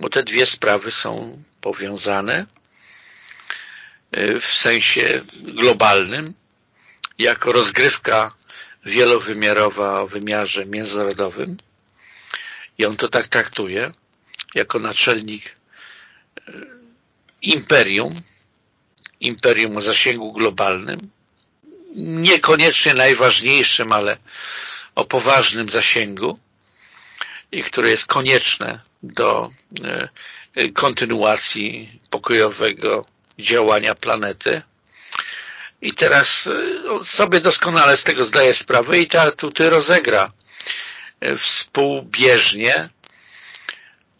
Bo te dwie sprawy są powiązane e, w sensie globalnym jako rozgrywka wielowymiarowa o wymiarze międzynarodowym. I on to tak traktuje jako naczelnik e, imperium imperium o zasięgu globalnym niekoniecznie najważniejszym, ale o poważnym zasięgu i które jest konieczne do e, kontynuacji pokojowego działania planety. I teraz e, sobie doskonale z tego zdaje sprawę i ta tutaj rozegra e, współbieżnie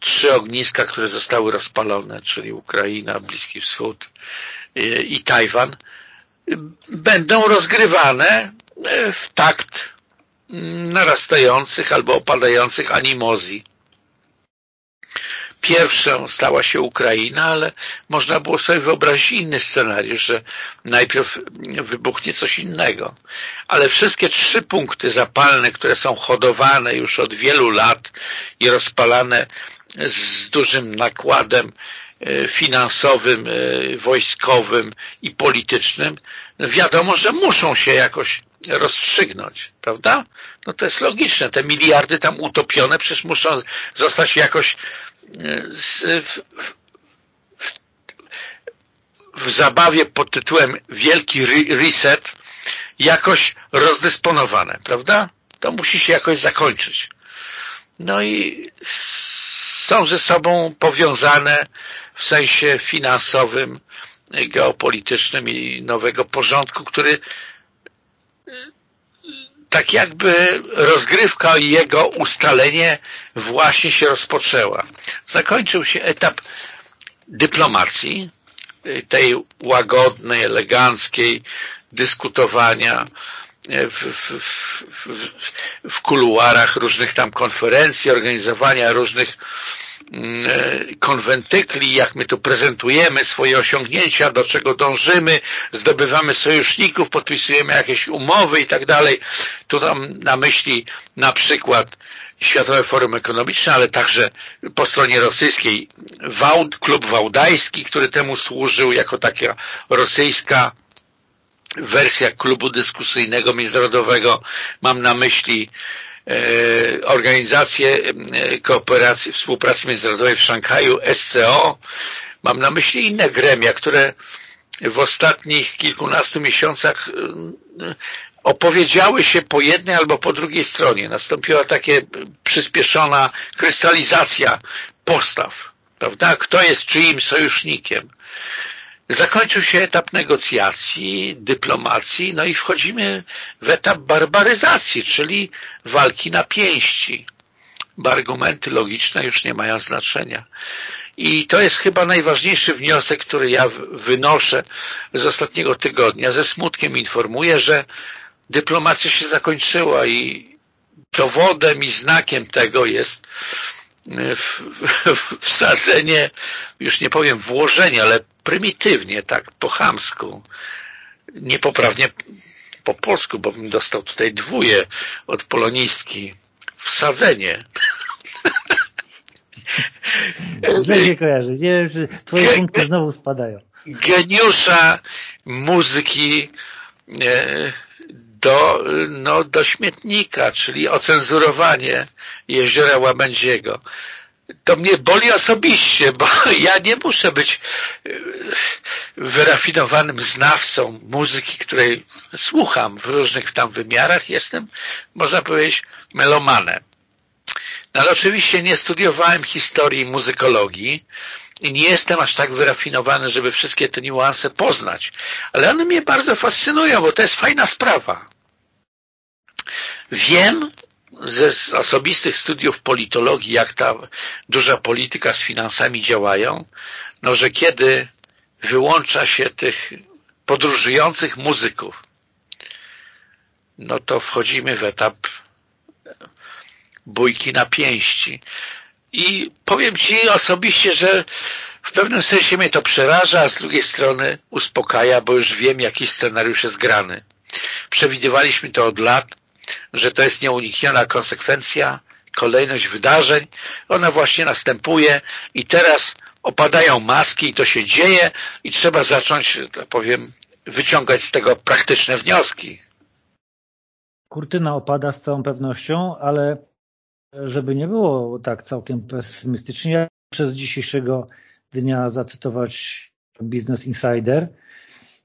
trzy ogniska, które zostały rozpalone, czyli Ukraina, Bliski Wschód i Tajwan, będą rozgrywane w takt narastających albo opadających animozji Pierwszą stała się Ukraina, ale można było sobie wyobrazić inny scenariusz, że najpierw wybuchnie coś innego. Ale wszystkie trzy punkty zapalne, które są hodowane już od wielu lat i rozpalane z dużym nakładem e, finansowym, e, wojskowym i politycznym, wiadomo, że muszą się jakoś rozstrzygnąć, prawda? No to jest logiczne. Te miliardy tam utopione przecież muszą zostać jakoś w, w zabawie pod tytułem Wielki Reset jakoś rozdysponowane, prawda? To musi się jakoś zakończyć. No i są ze sobą powiązane w sensie finansowym, geopolitycznym i nowego porządku, który tak jakby rozgrywka i jego ustalenie właśnie się rozpoczęła. Zakończył się etap dyplomacji, tej łagodnej, eleganckiej dyskutowania w, w, w, w kuluarach różnych tam konferencji, organizowania różnych mm, konwentykli, jak my tu prezentujemy swoje osiągnięcia, do czego dążymy, zdobywamy sojuszników, podpisujemy jakieś umowy i tak dalej. Tu mam na myśli na przykład Światowe Forum Ekonomiczne, ale także po stronie rosyjskiej Wałd, klub wałdajski, który temu służył jako taka rosyjska wersja klubu dyskusyjnego międzynarodowego. Mam na myśli e, organizację e, kooperacji, współpracy międzynarodowej w Szanghaju, SCO. Mam na myśli inne gremia, które w ostatnich kilkunastu miesiącach e, opowiedziały się po jednej albo po drugiej stronie. Nastąpiła taka przyspieszona krystalizacja postaw, prawda? Kto jest czyim sojusznikiem. Zakończył się etap negocjacji, dyplomacji, no i wchodzimy w etap barbaryzacji, czyli walki na pięści. Bo argumenty logiczne już nie mają znaczenia. I to jest chyba najważniejszy wniosek, który ja wynoszę z ostatniego tygodnia. Ze smutkiem informuję, że dyplomacja się zakończyła i dowodem i znakiem tego jest wsadzenie, już nie powiem włożenie, ale prymitywnie, tak, po chamsku, niepoprawnie po polsku, bo bym dostał tutaj dwóje od polonistki. Wsadzenie. Źle się kojarzy. Nie wiem, czy twoje punkty znowu spadają. Geniusza muzyki e, do, no, do śmietnika, czyli ocenzurowanie jeziora Łabędziego. To mnie boli osobiście, bo ja nie muszę być e, wyrafinowanym znawcą muzyki, której słucham w różnych tam wymiarach. Jestem, można powiedzieć, melomanem. No ale oczywiście nie studiowałem historii muzykologii, i nie jestem aż tak wyrafinowany, żeby wszystkie te niuanse poznać. Ale one mnie bardzo fascynują, bo to jest fajna sprawa. Wiem ze osobistych studiów politologii, jak ta duża polityka z finansami działają, no, że kiedy wyłącza się tych podróżujących muzyków, no to wchodzimy w etap bójki na pięści. I powiem Ci osobiście, że w pewnym sensie mnie to przeraża, a z drugiej strony uspokaja, bo już wiem, jaki scenariusz jest grany. Przewidywaliśmy to od lat, że to jest nieunikniona konsekwencja, kolejność wydarzeń. Ona właśnie następuje i teraz opadają maski i to się dzieje i trzeba zacząć, tak powiem, wyciągać z tego praktyczne wnioski. Kurtyna opada z całą pewnością, ale żeby nie było tak całkiem pesymistycznie, ja przez dzisiejszego dnia zacytować Business Insider,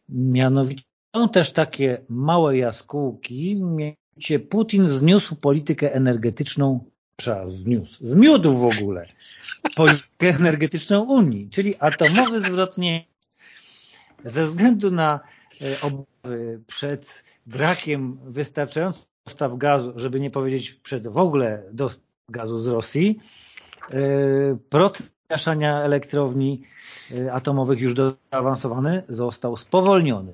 mianowicie są też takie małe jaskółki, mianowicie Putin zniósł politykę energetyczną, czas zniósł, zmiódł w ogóle politykę energetyczną Unii, czyli atomowy zwrot nie ze względu na e, obawy przed brakiem wystarczających dostaw gazu, żeby nie powiedzieć przed w ogóle dostaw gazu z Rosji. E, proces zgaszania elektrowni e, atomowych już zaawansowany został spowolniony.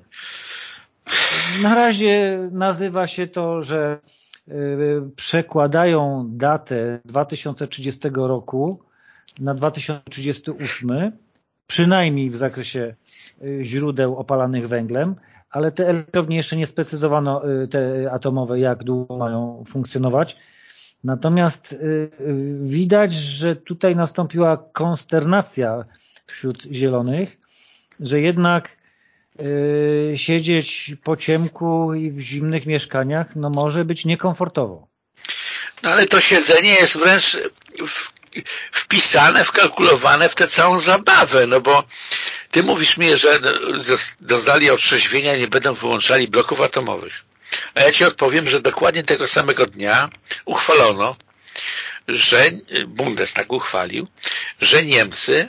Na razie nazywa się to, że e, przekładają datę 2030 roku na 2038, przynajmniej w zakresie źródeł opalanych węglem, ale te elektrownie jeszcze nie sprecyzowano, te atomowe, jak długo mają funkcjonować. Natomiast y, widać, że tutaj nastąpiła konsternacja wśród zielonych, że jednak y, siedzieć po ciemku i w zimnych mieszkaniach no może być niekomfortowo. No ale to siedzenie jest wręcz wpisane, wkalkulowane w tę całą zabawę, no bo ty mówisz mi, że doznali otrzeźwienia nie będą wyłączali bloków atomowych. A ja Ci odpowiem, że dokładnie tego samego dnia uchwalono, że Bundestag uchwalił, że Niemcy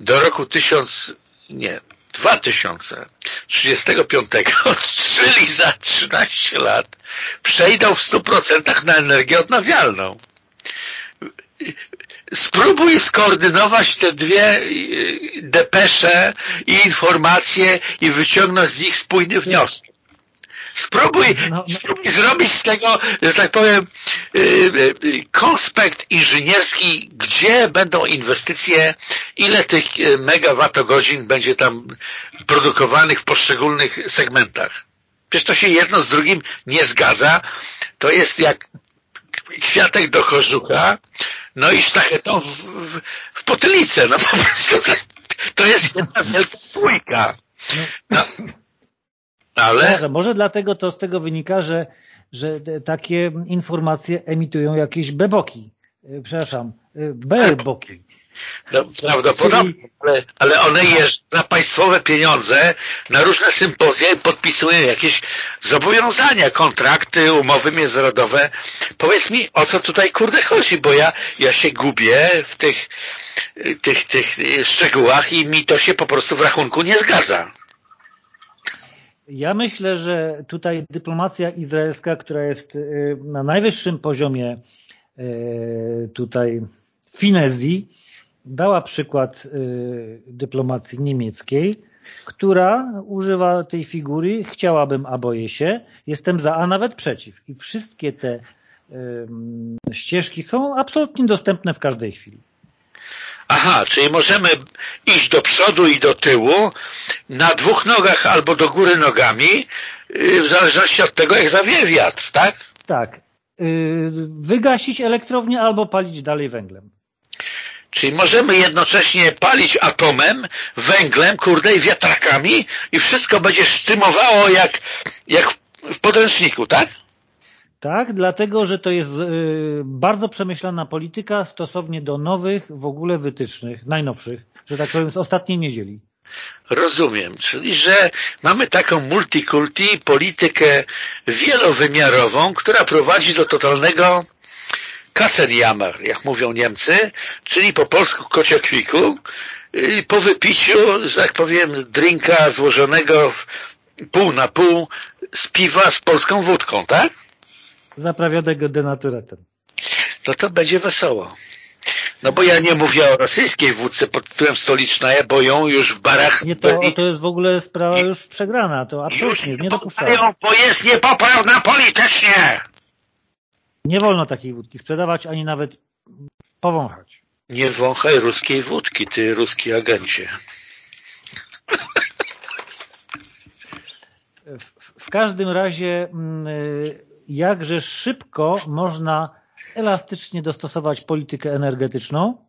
do roku 1000, nie, 2000 35, czyli za 13 lat przejdą w 100% na energię odnawialną. Spróbuj skoordynować te dwie depesze i informacje i wyciągnąć z nich spójny wniosek. Spróbuj, no, no. spróbuj zrobić z tego, że tak powiem, y, y, konspekt inżynierski, gdzie będą inwestycje, ile tych y, megawattogodzin będzie tam produkowanych w poszczególnych segmentach. Przecież to się jedno z drugim nie zgadza. To jest jak kwiatek do kożucha, no i sztachetą w, w, w potylicę. No po prostu to, to jest jedna wielka pójka. No. Ale... Może, może dlatego to z tego wynika, że, że takie informacje emitują jakieś beboki. E, przepraszam, e, belboki. No, prawdopodobnie, Czyli... ale, ale one jeżdżą za państwowe pieniądze na różne sympozja i podpisują jakieś zobowiązania, kontrakty, umowy międzynarodowe. Powiedz mi, o co tutaj kurde chodzi, bo ja, ja się gubię w tych, tych, tych szczegółach i mi to się po prostu w rachunku nie zgadza. Ja myślę, że tutaj dyplomacja izraelska, która jest y, na najwyższym poziomie y, tutaj finezji, dała przykład y, dyplomacji niemieckiej, która używa tej figury, chciałabym, a boję się, jestem za, a nawet przeciw. I wszystkie te ścieżki są absolutnie dostępne w każdej chwili. Aha, czyli możemy iść do przodu i do tyłu na dwóch nogach albo do góry nogami, y, w zależności od tego, jak zawieje wiatr, tak? Tak. Y, wygasić elektrownię albo palić dalej węglem. Czyli możemy jednocześnie palić atomem, węglem, kurde, i wiatrakami i wszystko będzie sztymowało jak, jak w podręczniku, tak? Tak, dlatego, że to jest y, bardzo przemyślana polityka stosownie do nowych w ogóle wytycznych, najnowszych, że tak powiem z ostatniej niedzieli. Rozumiem, czyli że mamy taką multikulti, politykę wielowymiarową, która prowadzi do totalnego Kassenjammer, jak mówią Niemcy, czyli po polsku kociokwiku, y, po wypiciu, że tak powiem, drinka złożonego pół na pół z piwa z polską wódką, tak? Zaprawionego denaturetem. No to będzie wesoło. No bo ja nie mówię o rosyjskiej wódce pod tytułem stoliczna, bo ją już w barach... Nie, to, to jest w ogóle sprawa już przegrana, to absolutnie nie dopuszczalne. Bo jest niepoprawna politycznie! Nie wolno takiej wódki sprzedawać, ani nawet powąchać. Nie wąchaj ruskiej wódki, ty ruski agencie. W, w każdym razie mm, jakże szybko można elastycznie dostosować politykę energetyczną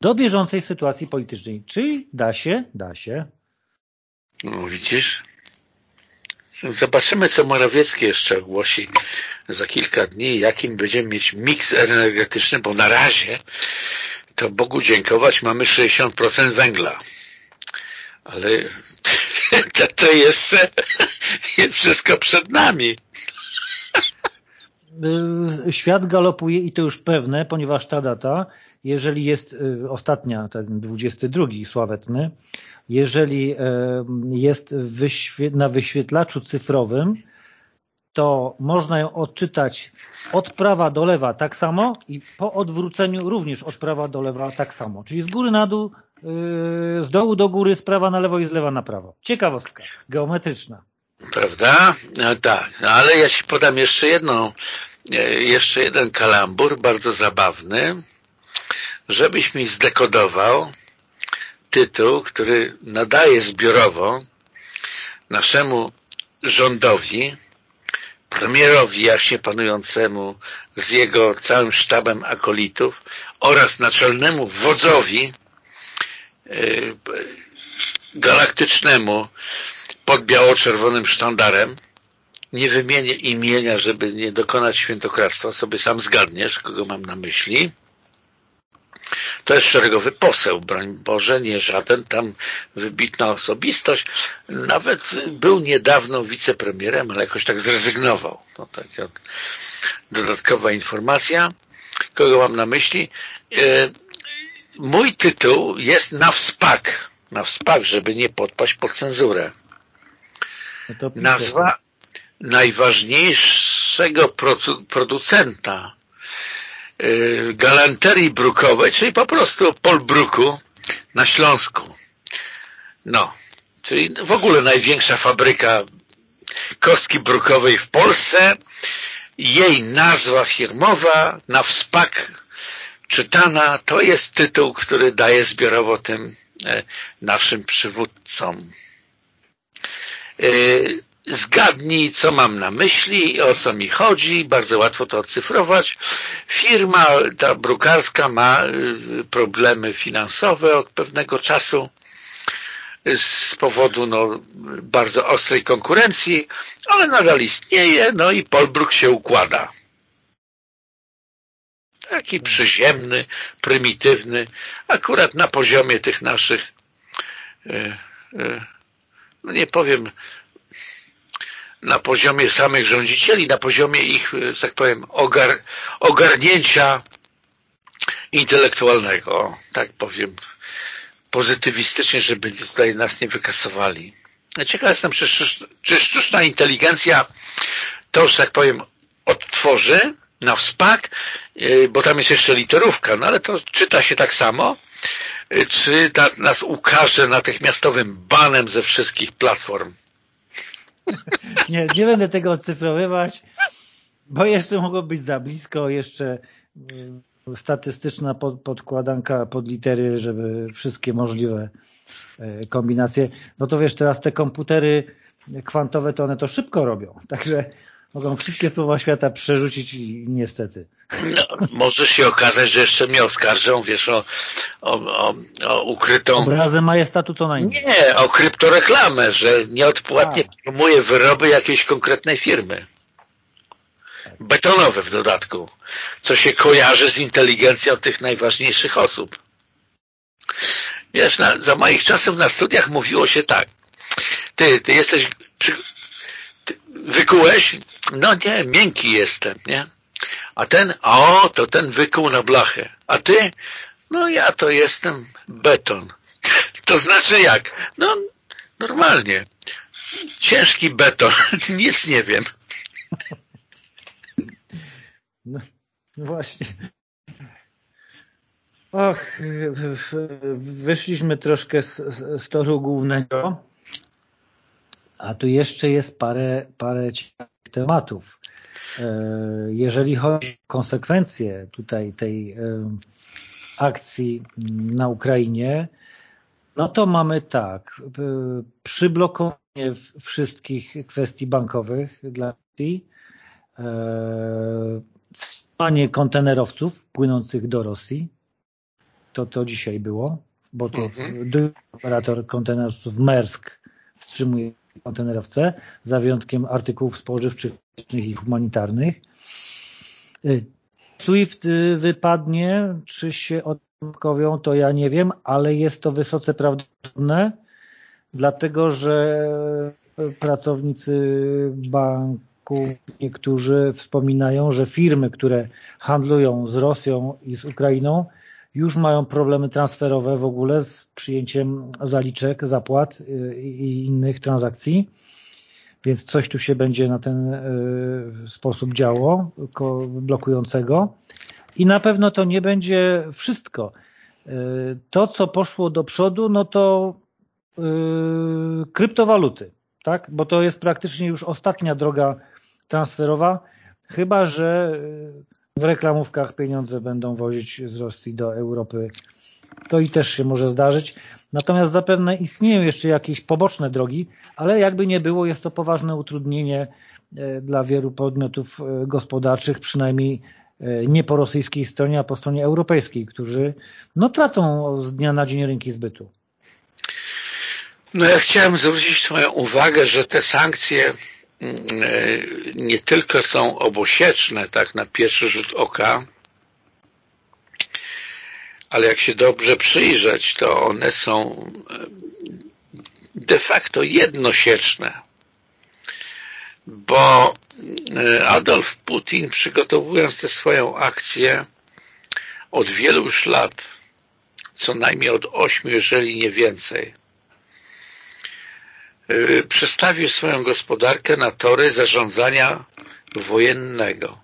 do bieżącej sytuacji politycznej. Czyli da się? Da się. No widzisz? Zobaczymy, co Morawiecki jeszcze ogłosi za kilka dni, jakim będziemy mieć miks energetyczny, bo na razie to Bogu dziękować mamy 60% węgla. Ale to, to jeszcze wszystko przed nami. Świat galopuje i to już pewne, ponieważ ta data, jeżeli jest y, ostatnia, ten 22 sławetny, jeżeli jest na wyświetlaczu cyfrowym, to można ją odczytać od prawa do lewa tak samo i po odwróceniu również od prawa do lewa tak samo. Czyli z góry na dół, y, z dołu do góry, z prawa na lewo i z lewa na prawo. Ciekawostka geometryczna. Prawda? No, tak, no, ale ja Ci podam jeszcze jedną, e, jeszcze jeden kalambur, bardzo zabawny, żebyś mi zdekodował tytuł, który nadaje zbiorowo naszemu rządowi, premierowi jaśnie panującemu z jego całym sztabem akolitów oraz naczelnemu wodzowi e, galaktycznemu pod biało-czerwonym sztandarem. Nie wymienię imienia, żeby nie dokonać świętokradztwa, sobie sam zgadniesz, kogo mam na myśli. To jest szeregowy poseł, broń Boże, nie żaden tam wybitna osobistość. Nawet był niedawno wicepremierem, ale jakoś tak zrezygnował. To taka dodatkowa informacja. Kogo mam na myśli? E, mój tytuł jest na wspak. Na wspak, żeby nie podpaść pod cenzurę. No nazwa najważniejszego producenta y, galanterii brukowej, czyli po prostu Polbruku na Śląsku. No, czyli w ogóle największa fabryka kostki brukowej w Polsce. Jej nazwa firmowa na wspak czytana to jest tytuł, który daje zbiorowo tym e, naszym przywódcom. E, zgadnij, co mam na myśli i o co mi chodzi. Bardzo łatwo to odcyfrować. Firma ta brukarska ma e, problemy finansowe od pewnego czasu z powodu no, bardzo ostrej konkurencji, ale nadal istnieje, no i Polbruk się układa. Taki przyziemny, prymitywny, akurat na poziomie tych naszych, e, e, no nie powiem, na poziomie samych rządzicieli, na poziomie ich, e, tak powiem, ogar, ogarnięcia intelektualnego, tak powiem, pozytywistycznie, żeby tutaj nas nie wykasowali. Ciekaw jestem, czy, czy sztuczna inteligencja to, że tak powiem, odtworzy na wspak, y, bo tam jest jeszcze literówka, no ale to czyta się tak samo, czy ta, nas ukaże natychmiastowym banem ze wszystkich platform. Nie, nie będę tego odcyfrowywać, bo jeszcze mogło być za blisko, jeszcze y, statystyczna pod, podkładanka pod litery, żeby wszystkie możliwe kombinacje. No to wiesz, teraz te komputery kwantowe, to one to szybko robią, także Mogą wszystkie słowa świata przerzucić i niestety. No, może się okazać, że jeszcze mnie oskarżą, wiesz, o, o, o, o ukrytą... Obrazem majestatu to najmniej. Nie, o kryptoreklamę, że nieodpłatnie A. promuje wyroby jakiejś konkretnej firmy. Betonowe w dodatku, co się kojarzy z inteligencją tych najważniejszych osób. Wiesz, na, za moich czasów na studiach mówiło się tak. Ty, ty jesteś wykułeś? No nie, miękki jestem, nie? A ten, o, to ten wykuł na blachę. A ty? No ja to jestem beton. To znaczy jak? No normalnie. Ciężki beton. Nic nie wiem. No, właśnie. Och, wyszliśmy troszkę z, z toru głównego. A tu jeszcze jest parę, parę ciekawych tematów. E, jeżeli chodzi o konsekwencje tutaj tej e, akcji na Ukrainie, no to mamy tak, e, przyblokowanie wszystkich kwestii bankowych dla Rosji, wstrzymanie kontenerowców płynących do Rosji, to to dzisiaj było, bo to mhm. operator kontenerowców Mersk wstrzymuje kontenerowce, za wyjątkiem artykułów spożywczych i humanitarnych. Y, SWIFT y, wypadnie, czy się odblokują, to ja nie wiem, ale jest to wysoce prawdopodobne, dlatego że pracownicy banku niektórzy wspominają, że firmy, które handlują z Rosją i z Ukrainą już mają problemy transferowe w ogóle z przyjęciem zaliczek, zapłat y, i innych transakcji, więc coś tu się będzie na ten y, sposób działo, blokującego. I na pewno to nie będzie wszystko. Y, to, co poszło do przodu, no to kryptowaluty, tak? bo to jest praktycznie już ostatnia droga transferowa, chyba że w reklamówkach pieniądze będą wozić z Rosji do Europy. To i też się może zdarzyć. Natomiast zapewne istnieją jeszcze jakieś poboczne drogi, ale jakby nie było, jest to poważne utrudnienie e, dla wielu podmiotów e, gospodarczych, przynajmniej e, nie po rosyjskiej stronie, a po stronie europejskiej, którzy no, tracą z dnia na dzień rynki zbytu. No ja chciałem zwrócić Twoją uwagę, że te sankcje nie tylko są obosieczne tak na pierwszy rzut oka, ale jak się dobrze przyjrzeć, to one są de facto jednosieczne, bo Adolf Putin przygotowując tę swoją akcję od wielu już lat, co najmniej od ośmiu, jeżeli nie więcej, przestawił swoją gospodarkę na tory zarządzania wojennego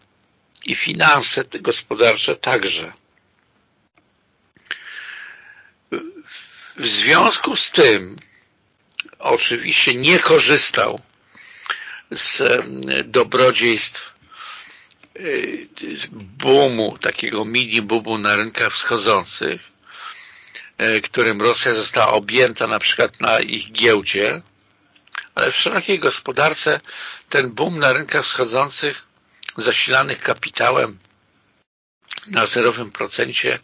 i finanse gospodarcze także. W związku z tym oczywiście nie korzystał z dobrodziejstw y, boomu, takiego mini boomu na rynkach wschodzących, którym Rosja została objęta na przykład na ich giełdzie, ale w szerokiej gospodarce ten boom na rynkach wschodzących zasilanych kapitałem na zerowym procencie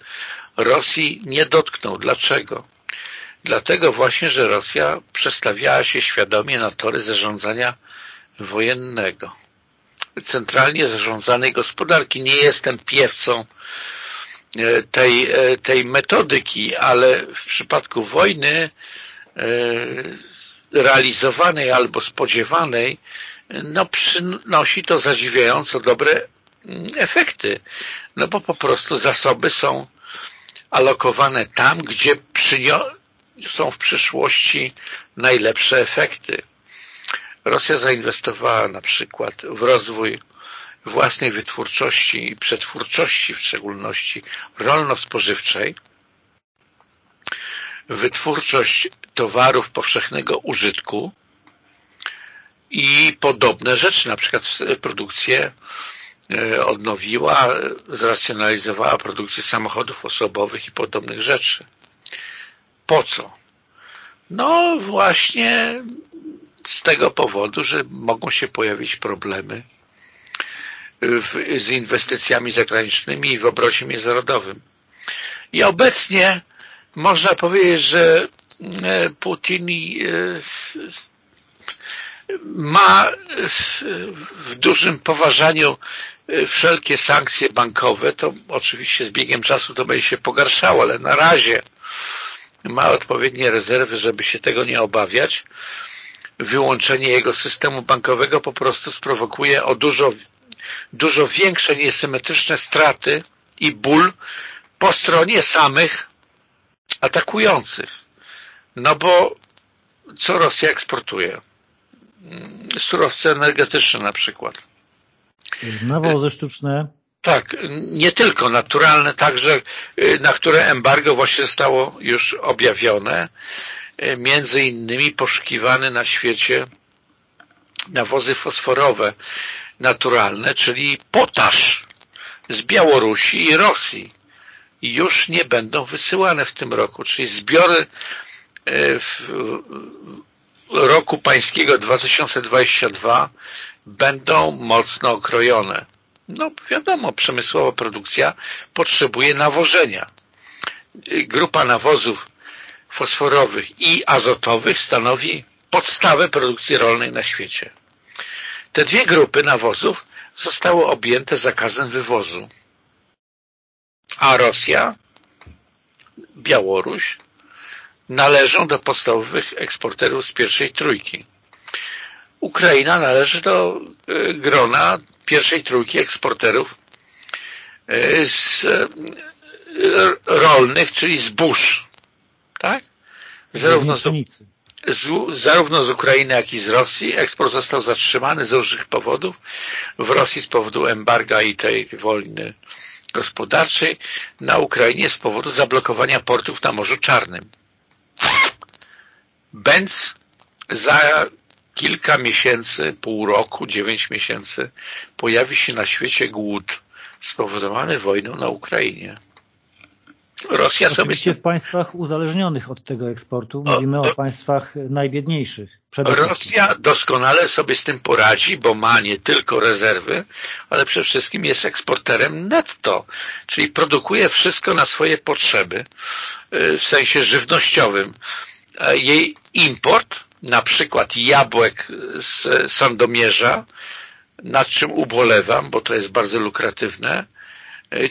Rosji nie dotknął. Dlaczego? Dlatego właśnie, że Rosja przestawiała się świadomie na tory zarządzania wojennego. Centralnie zarządzanej gospodarki. Nie jestem piewcą e, tej, e, tej metodyki, ale w przypadku wojny e, realizowanej albo spodziewanej no przynosi to zadziwiająco dobre mm, efekty, no bo po prostu zasoby są alokowane tam, gdzie są w przyszłości najlepsze efekty. Rosja zainwestowała na przykład w rozwój własnej wytwórczości i przetwórczości, w szczególności rolno-spożywczej, wytwórczość towarów powszechnego użytku i podobne rzeczy, na przykład produkcję e, odnowiła, zracjonalizowała produkcję samochodów osobowych i podobnych rzeczy. Po co? No właśnie z tego powodu, że mogą się pojawić problemy w, z inwestycjami zagranicznymi i w obrocie międzynarodowym. I obecnie można powiedzieć, że e, Putin e, ma w dużym poważaniu e, wszelkie sankcje bankowe, to oczywiście z biegiem czasu to będzie się pogarszało, ale na razie ma odpowiednie rezerwy, żeby się tego nie obawiać. Wyłączenie jego systemu bankowego po prostu sprowokuje o dużo, dużo większe niesymetryczne straty i ból po stronie samych atakujących. No bo co Rosja eksportuje? Surowce energetyczne na przykład. Nawozy sztuczne. Tak, nie tylko naturalne, także na które embargo właśnie zostało już objawione. Między innymi poszukiwane na świecie nawozy fosforowe naturalne, czyli potasz z Białorusi i Rosji już nie będą wysyłane w tym roku, czyli zbiory e, w roku pańskiego 2022 będą mocno okrojone. No wiadomo, przemysłowa produkcja potrzebuje nawożenia. Grupa nawozów fosforowych i azotowych stanowi podstawę produkcji rolnej na świecie. Te dwie grupy nawozów zostały objęte zakazem wywozu a Rosja, Białoruś należą do podstawowych eksporterów z pierwszej trójki. Ukraina należy do e, grona pierwszej trójki eksporterów e, z e, rolnych, czyli zbóż. Tak? Zarówno z, z, zarówno z Ukrainy, jak i z Rosji. Eksport został zatrzymany z różnych powodów. W Rosji z powodu embarga i tej wojny gospodarczej na Ukrainie z powodu zablokowania portów na Morzu Czarnym. Będz za kilka miesięcy, pół roku, dziewięć miesięcy pojawi się na świecie głód spowodowany wojną na Ukrainie. Rosja Oczywiście sobie... w państwach uzależnionych od tego eksportu. Mówimy o, o, o państwach najbiedniejszych. Rosja doskonale sobie z tym poradzi, bo ma nie tylko rezerwy, ale przede wszystkim jest eksporterem netto, czyli produkuje wszystko na swoje potrzeby y, w sensie żywnościowym. Jej import, na przykład jabłek z Sandomierza, nad czym ubolewam, bo to jest bardzo lukratywne,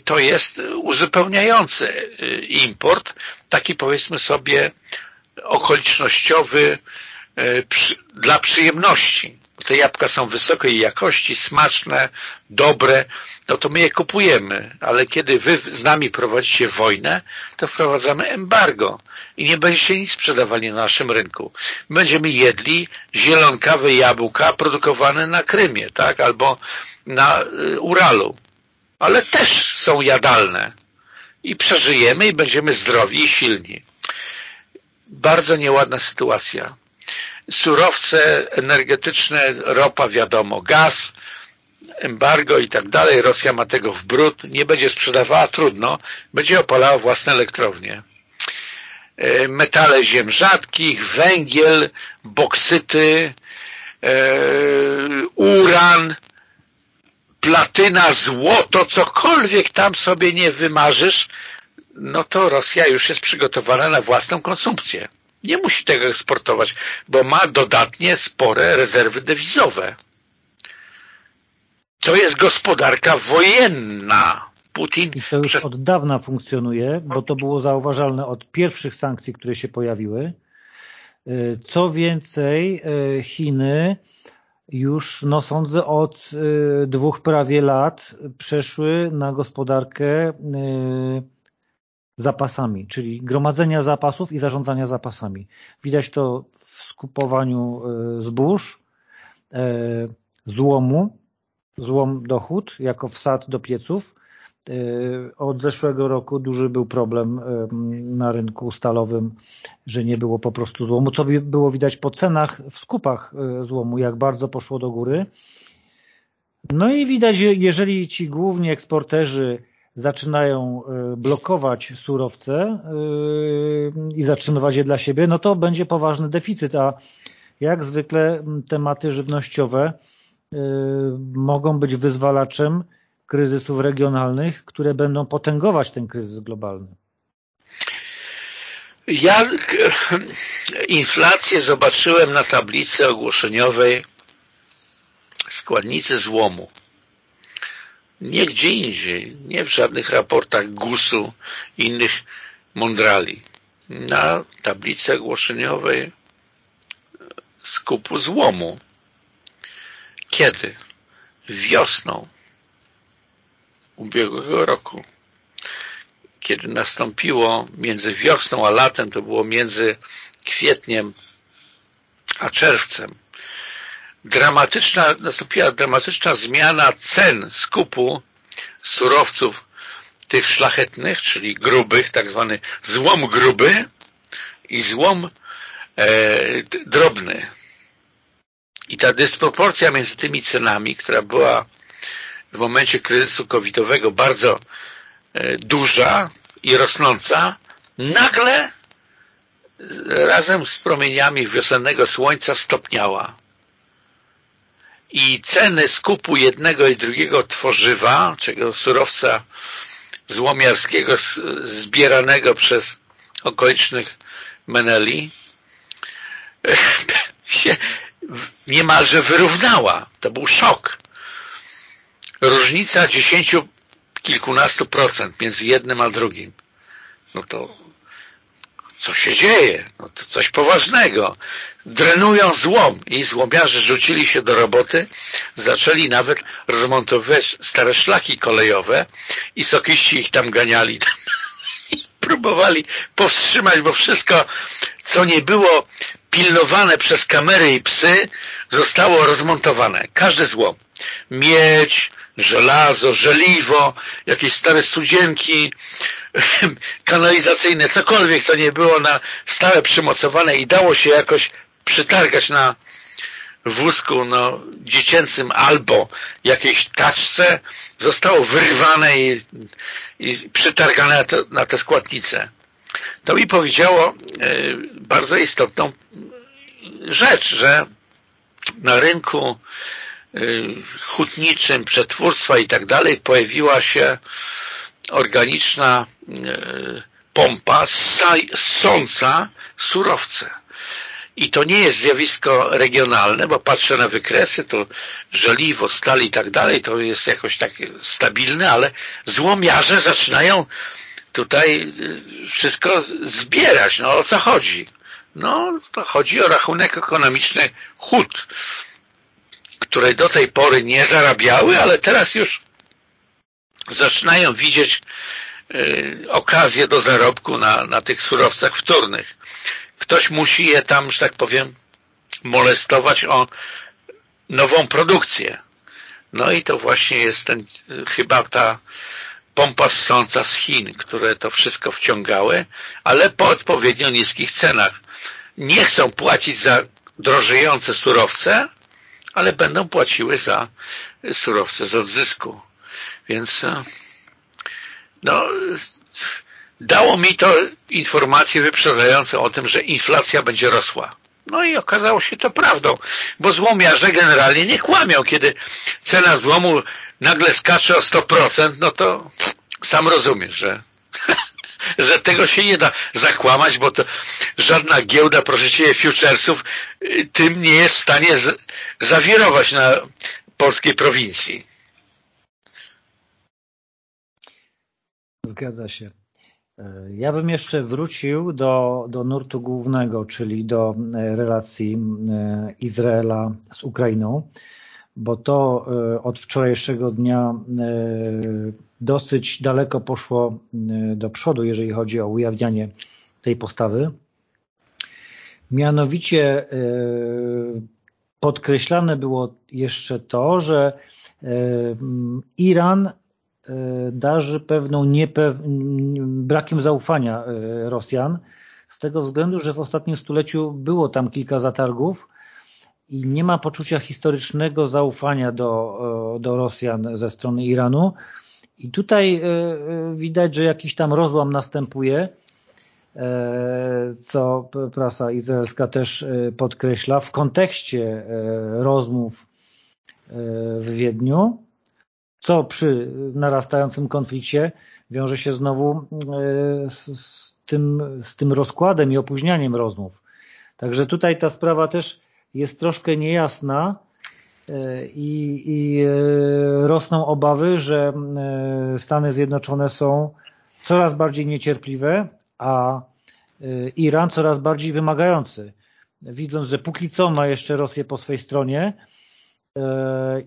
to jest uzupełniający y, import, taki powiedzmy sobie okolicznościowy, przy, dla przyjemności. Te jabłka są wysokiej jakości, smaczne, dobre, no to my je kupujemy, ale kiedy wy z nami prowadzicie wojnę, to wprowadzamy embargo i nie będziecie nic sprzedawali na naszym rynku. Będziemy jedli zielonkawe jabłka produkowane na Krymie, tak, albo na y, Uralu, ale też są jadalne i przeżyjemy i będziemy zdrowi i silni. Bardzo nieładna sytuacja. Surowce energetyczne, ropa wiadomo, gaz, embargo i tak dalej, Rosja ma tego w brud, nie będzie sprzedawała, trudno, będzie opalała własne elektrownie. E, metale ziem rzadkich, węgiel, boksyty, e, uran, platyna, złoto, cokolwiek tam sobie nie wymarzysz, no to Rosja już jest przygotowana na własną konsumpcję. Nie musi tego eksportować, bo ma dodatnie spore rezerwy dewizowe. To jest gospodarka wojenna. Putin I to już przez... od dawna funkcjonuje, bo to było zauważalne od pierwszych sankcji, które się pojawiły. Y, co więcej, y, Chiny już, no sądzę, od y, dwóch prawie lat przeszły na gospodarkę zapasami, czyli gromadzenia zapasów i zarządzania zapasami. Widać to w skupowaniu zbóż, złomu, złom dochód jako wsad do pieców. E, od zeszłego roku duży był problem e, na rynku stalowym, że nie było po prostu złomu, co było widać po cenach w skupach e, złomu, jak bardzo poszło do góry. No i widać, jeżeli ci główni eksporterzy zaczynają blokować surowce i zatrzymywać je dla siebie, no to będzie poważny deficyt, a jak zwykle tematy żywnościowe mogą być wyzwalaczem kryzysów regionalnych, które będą potęgować ten kryzys globalny. Ja inflację zobaczyłem na tablicy ogłoszeniowej składnicy złomu. Nie gdzie indziej, nie w żadnych raportach GUS-u innych mądrali. Na tablicy ogłoszeniowej skupu złomu kiedy? Wiosną ubiegłego roku. Kiedy nastąpiło między wiosną a latem, to było między kwietniem a czerwcem, dramatyczna, nastąpiła dramatyczna zmiana cen skupu surowców tych szlachetnych, czyli grubych, tak zwany złom gruby i złom e, drobny. I ta dysproporcja między tymi cenami, która była w momencie kryzysu covidowego bardzo e, duża i rosnąca, nagle razem z promieniami wiosennego słońca stopniała. I ceny skupu jednego i drugiego tworzywa, czego surowca złomiarskiego zbieranego przez okolicznych Meneli, się niemalże wyrównała. To był szok. Różnica dziesięciu, kilkunastu procent między jednym a drugim. No to co się dzieje? No to coś poważnego. Drenują złom i złomiarze rzucili się do roboty, zaczęli nawet rozmontowywać stare szlaki kolejowe i sokiści ich tam ganiali i próbowali powstrzymać, bo wszystko, co nie było pilnowane przez kamery i psy, zostało rozmontowane. Każde zło. Miedź, żelazo, żeliwo, jakieś stare studzienki, kanalizacyjne, cokolwiek, co nie było na stałe przymocowane i dało się jakoś przytargać na wózku no, dziecięcym albo jakiejś taczce, zostało wyrwane i, i przytargane na te, na te składnice. To mi powiedziało e, bardzo istotną rzecz, że na rynku hutniczym, przetwórstwa i tak dalej pojawiła się organiczna e, pompa sąca surowce. I to nie jest zjawisko regionalne, bo patrzę na wykresy, to żeliwo, stal i tak dalej, to jest jakoś tak stabilne, ale złomiarze zaczynają tutaj y, wszystko zbierać. No o co chodzi? No, to chodzi o rachunek ekonomiczny hut, które do tej pory nie zarabiały, ale teraz już zaczynają widzieć y, okazję do zarobku na, na tych surowcach wtórnych. Ktoś musi je tam, że tak powiem, molestować o nową produkcję. No i to właśnie jest ten, chyba ta pompa ssąca z Chin, które to wszystko wciągały, ale po odpowiednio niskich cenach. Nie chcą płacić za drożejące surowce, ale będą płaciły za surowce z odzysku. Więc e, no, dało mi to informacje wyprzedzające o tym, że inflacja będzie rosła. No i okazało się to prawdą, bo złomiarze generalnie nie kłamią. Kiedy cena złomu nagle skacze o 100%, no to sam rozumiesz, że, że tego się nie da zakłamać, bo to żadna giełda, proszę Cię, futuresów y, tym nie jest w stanie zawirować na polskiej prowincji. Zgadza się. Ja bym jeszcze wrócił do, do nurtu głównego, czyli do e, relacji e, Izraela z Ukrainą, bo to e, od wczorajszego dnia dosyć daleko poszło do przodu, jeżeli chodzi o ujawnianie tej postawy. Mianowicie podkreślane było jeszcze to, że Iran E, darzy pewną niepew... brakiem zaufania Rosjan, z tego względu, że w ostatnim stuleciu było tam kilka zatargów i nie ma poczucia historycznego zaufania do, do Rosjan ze strony Iranu. I tutaj widać, że jakiś tam rozłam następuje, co prasa izraelska też podkreśla w kontekście rozmów w Wiedniu co przy narastającym konflikcie wiąże się znowu e, z, tym, z tym rozkładem i opóźnianiem rozmów. Także tutaj ta sprawa też jest troszkę niejasna e, i, i e, rosną obawy, że Stany Zjednoczone są coraz bardziej niecierpliwe, a Iran coraz bardziej wymagający. Widząc, że póki co ma jeszcze Rosję po swej stronie, E,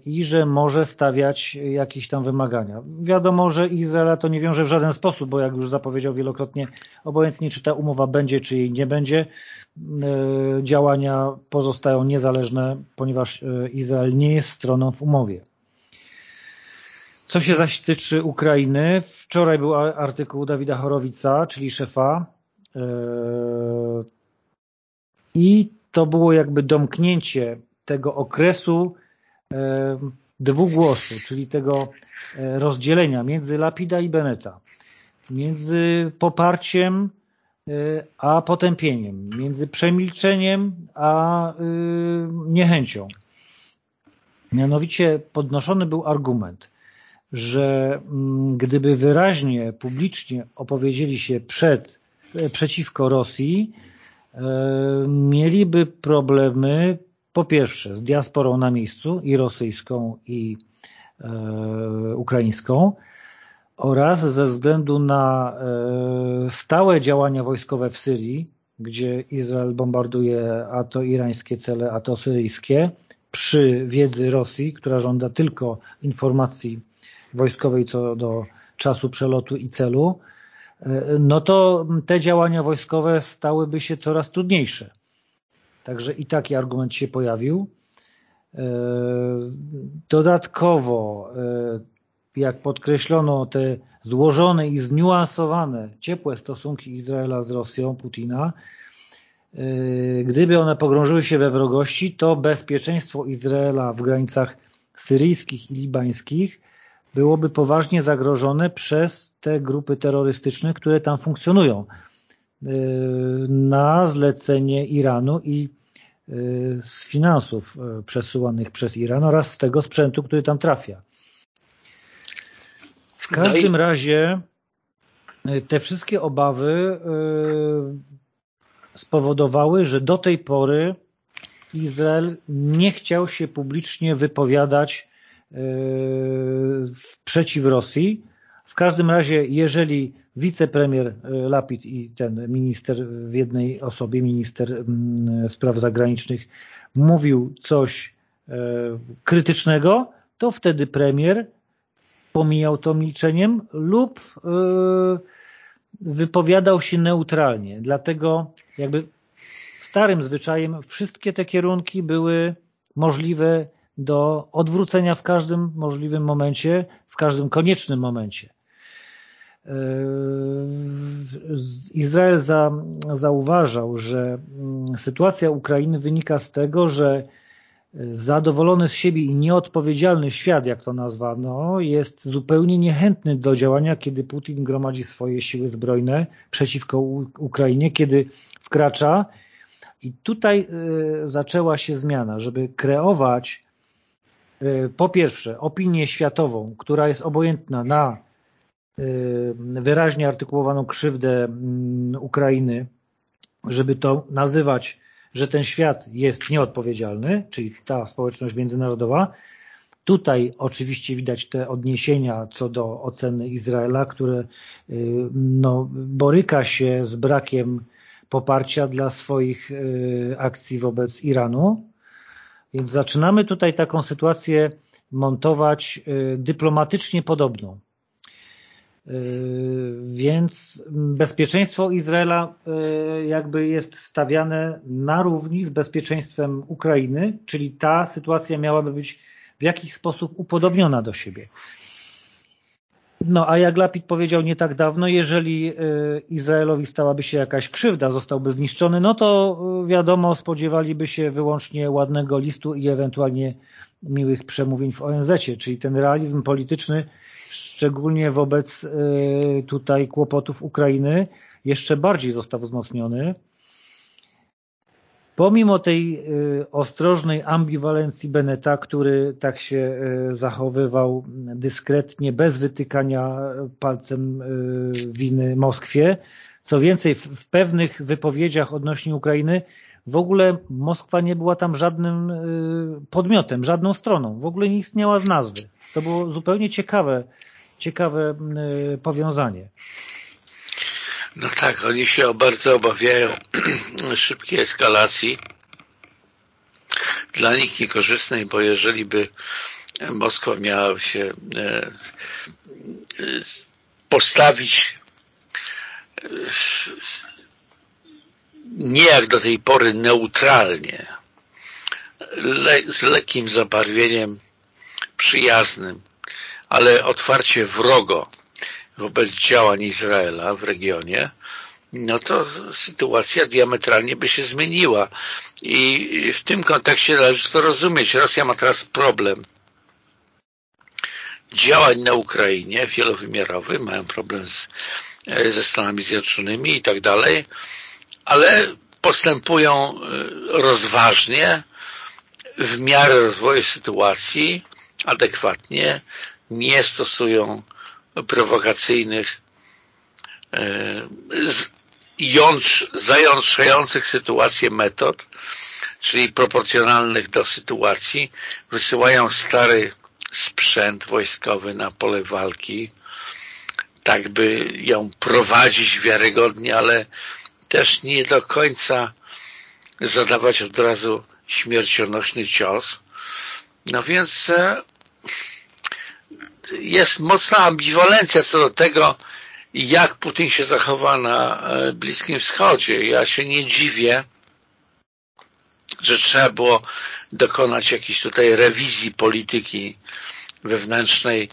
i że może stawiać jakieś tam wymagania. Wiadomo, że Izraela to nie wiąże w żaden sposób, bo jak już zapowiedział wielokrotnie, obojętnie czy ta umowa będzie, czy jej nie będzie, e, działania pozostają niezależne, ponieważ e, Izrael nie jest stroną w umowie. Co się zaś tyczy Ukrainy, wczoraj był artykuł Dawida Chorowica, czyli szefa i to było jakby domknięcie tego okresu dwugłosu, czyli tego e, rozdzielenia między Lapida i Beneta, między poparciem e, a potępieniem, między przemilczeniem a e, niechęcią. Mianowicie podnoszony był argument, że mm, gdyby wyraźnie, publicznie opowiedzieli się przed, przeciwko Rosji, mieliby problemy po pierwsze z diasporą na miejscu i rosyjską i e, ukraińską oraz ze względu na e, stałe działania wojskowe w Syrii, gdzie Izrael bombarduje a to irańskie cele, a to syryjskie, przy wiedzy Rosji, która żąda tylko informacji wojskowej co do czasu przelotu i celu, e, no to te działania wojskowe stałyby się coraz trudniejsze. Także i taki argument się pojawił. E, dodatkowo, e, jak podkreślono, te złożone i zniuansowane, ciepłe stosunki Izraela z Rosją, Putina, e, gdyby one pogrążyły się we wrogości, to bezpieczeństwo Izraela w granicach syryjskich i libańskich byłoby poważnie zagrożone przez te grupy terrorystyczne, które tam funkcjonują na zlecenie Iranu i y, z finansów y, przesyłanych przez Iran oraz z tego sprzętu, który tam trafia. W każdym no razie y, te wszystkie obawy spowodowały, że do tej pory Izrael nie chciał się publicznie wypowiadać przeciw Rosji, W każdym razie, jeżeli wicepremier e, Lapid i ten minister w jednej osobie, minister mm, spraw zagranicznych mówił coś e, krytycznego, to wtedy premier pomijał to milczeniem lub e, wypowiadał się neutralnie. Dlatego jakby starym zwyczajem wszystkie te kierunki były możliwe do odwrócenia w każdym możliwym momencie, w każdym koniecznym momencie. Izrael za, zauważał, że mm, sytuacja Ukrainy wynika z tego, że zadowolony z siebie i nieodpowiedzialny świat, jak to nazwano, jest zupełnie niechętny do działania, kiedy Putin gromadzi swoje siły zbrojne przeciwko Ukrainie, kiedy wkracza. I tutaj y, zaczęła się zmiana, żeby kreować y, po pierwsze opinię światową, która jest obojętna na wyraźnie artykułowaną krzywdę mm, Ukrainy, żeby to nazywać że ten świat jest nieodpowiedzialny, czyli ta społeczność międzynarodowa. Tutaj oczywiście widać te odniesienia co do oceny Izraela, które y, no, boryka się z brakiem poparcia dla swoich y, akcji wobec Iranu. Więc zaczynamy tutaj taką sytuację montować y, dyplomatycznie podobną. Yy, więc bezpieczeństwo Izraela yy, jakby jest stawiane na równi z bezpieczeństwem Ukrainy, czyli ta sytuacja miałaby być w jakiś sposób upodobniona do siebie. No a jak Lapid powiedział nie tak dawno, jeżeli yy, Izraelowi stałaby się jakaś krzywda, zostałby zniszczony, no to wiadomo, spodziewaliby się wyłącznie ładnego listu i ewentualnie miłych przemówień w ONZ-cie, czyli ten realizm polityczny szczególnie wobec y, tutaj kłopotów Ukrainy, jeszcze bardziej został wzmocniony. Pomimo tej y, ostrożnej ambiwalencji Beneta, który tak się y, zachowywał dyskretnie, bez wytykania palcem winy Moskwie, co więcej, w pewnych wypowiedziach odnośnie Ukrainy w ogóle Moskwa nie była tam żadnym podmiotem, żadną stroną, w ogóle nie istniała z nazwy. To było zupełnie ciekawe ciekawe y, powiązanie. No tak, oni się bardzo obawiają szybkiej eskalacji. Dla nich niekorzystnej, bo jeżeli by Moskwa miała się e, postawić e, nie jak do tej pory neutralnie, z lekkim zabarwieniem przyjaznym, ale otwarcie wrogo wobec działań Izraela w regionie, no to sytuacja diametralnie by się zmieniła. I w tym kontekście należy to rozumieć. Rosja ma teraz problem działań na Ukrainie wielowymiarowy, mają problem z, ze Stanami Zjednoczonymi i tak dalej, ale postępują e, rozważnie w miarę rozwoju sytuacji, adekwatnie, nie stosują prowokacyjnych e, zajątrzających sytuację metod, czyli proporcjonalnych do sytuacji, wysyłają stary sprzęt wojskowy na pole walki, tak by ją prowadzić wiarygodnie, ale też nie do końca zadawać od razu śmiercionośny cios. No więc e, jest mocna ambiwalencja co do tego, jak Putin się zachowa na e, Bliskim Wschodzie. Ja się nie dziwię, że trzeba było dokonać jakiejś tutaj rewizji polityki wewnętrznej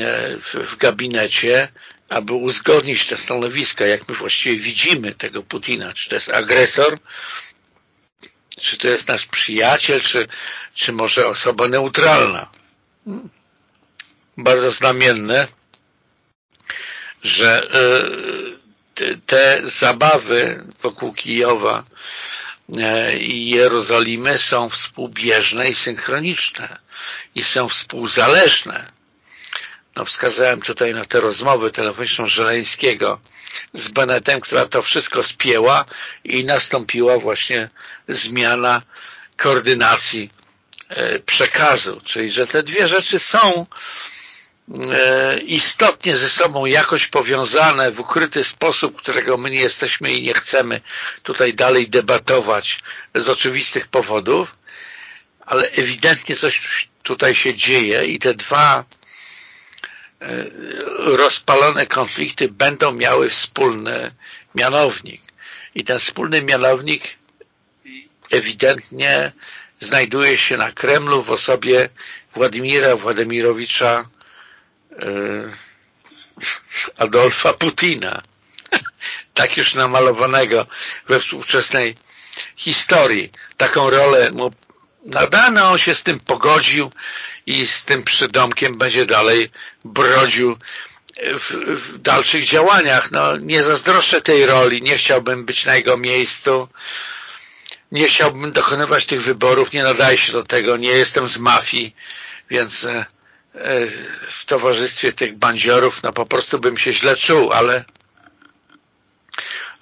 e, w, gabinecie, aby uzgodnić te stanowiska, jak my właściwie widzimy tego Putina, czy to jest agresor, czy to jest nasz przyjaciel, czy, czy może osoba neutralna bardzo znamienne, że e, te zabawy wokół Kijowa e, i Jerozolimy są współbieżne i synchroniczne i są współzależne. No, wskazałem tutaj na tę rozmowę telefoniczną Żeleńskiego z Benetem, która to wszystko spięła i nastąpiła właśnie zmiana koordynacji e, przekazu, czyli że te dwie rzeczy są istotnie ze sobą jakoś powiązane w ukryty sposób, którego my nie jesteśmy i nie chcemy tutaj dalej debatować z oczywistych powodów, ale ewidentnie coś tutaj się dzieje i te dwa e, rozpalone konflikty będą miały wspólny mianownik. I ten wspólny mianownik ewidentnie znajduje się na Kremlu w osobie Władimira Władimirowicza e, Adolfa Putina. Tak już namalowanego we współczesnej historii. Taką rolę mu nadano, on się z tym pogodził i z tym przydomkiem będzie dalej brodził w, w, dalszych działaniach. No, nie zazdroszczę tej roli, nie chciałbym być na jego miejscu, nie chciałbym dokonywać tych wyborów, nie nadaję się do tego, nie jestem z mafii, więc e, e, w towarzystwie tych bandziorów no po prostu bym się źle czuł, ale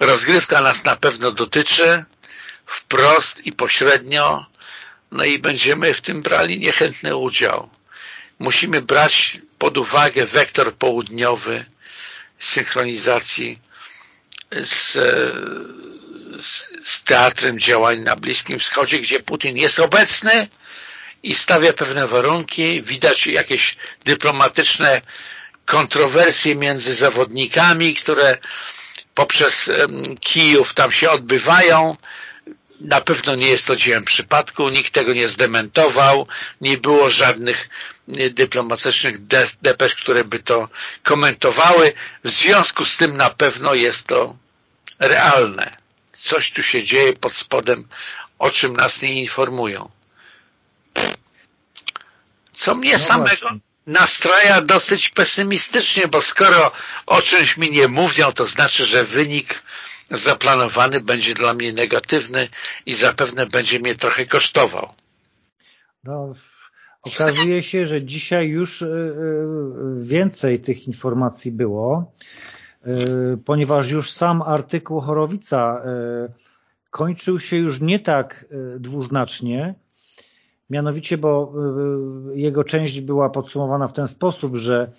rozgrywka nas na pewno dotyczy wprost i pośrednio no i będziemy w tym brali niechętny udział. Musimy brać pod uwagę wektor południowy synchronizacji z, z, z teatrem działań na Bliskim Wschodzie, gdzie Putin jest obecny i stawia pewne warunki. Widać jakieś dyplomatyczne kontrowersje między zawodnikami, które poprzez Kijów tam się odbywają na pewno nie jest to dziełem przypadku, nikt tego nie zdementował, nie było żadnych e, dyplomatycznych depesz, które by to komentowały. W związku z tym na pewno jest to realne. Coś tu się dzieje pod spodem, o czym nas nie informują. Co mnie no samego właśnie. nastraja dosyć pesymistycznie, bo skoro o czymś mi nie mówią, to znaczy, że wynik zaplanowany będzie dla mnie negatywny i zapewne będzie mnie trochę kosztował. No, okazuje się, że dzisiaj już e, e, więcej tych informacji było, e, ponieważ już sam artykuł Chorowica kończył się już nie tak dwuznacznie, mianowicie, bo jego część była podsumowana w ten sposób, że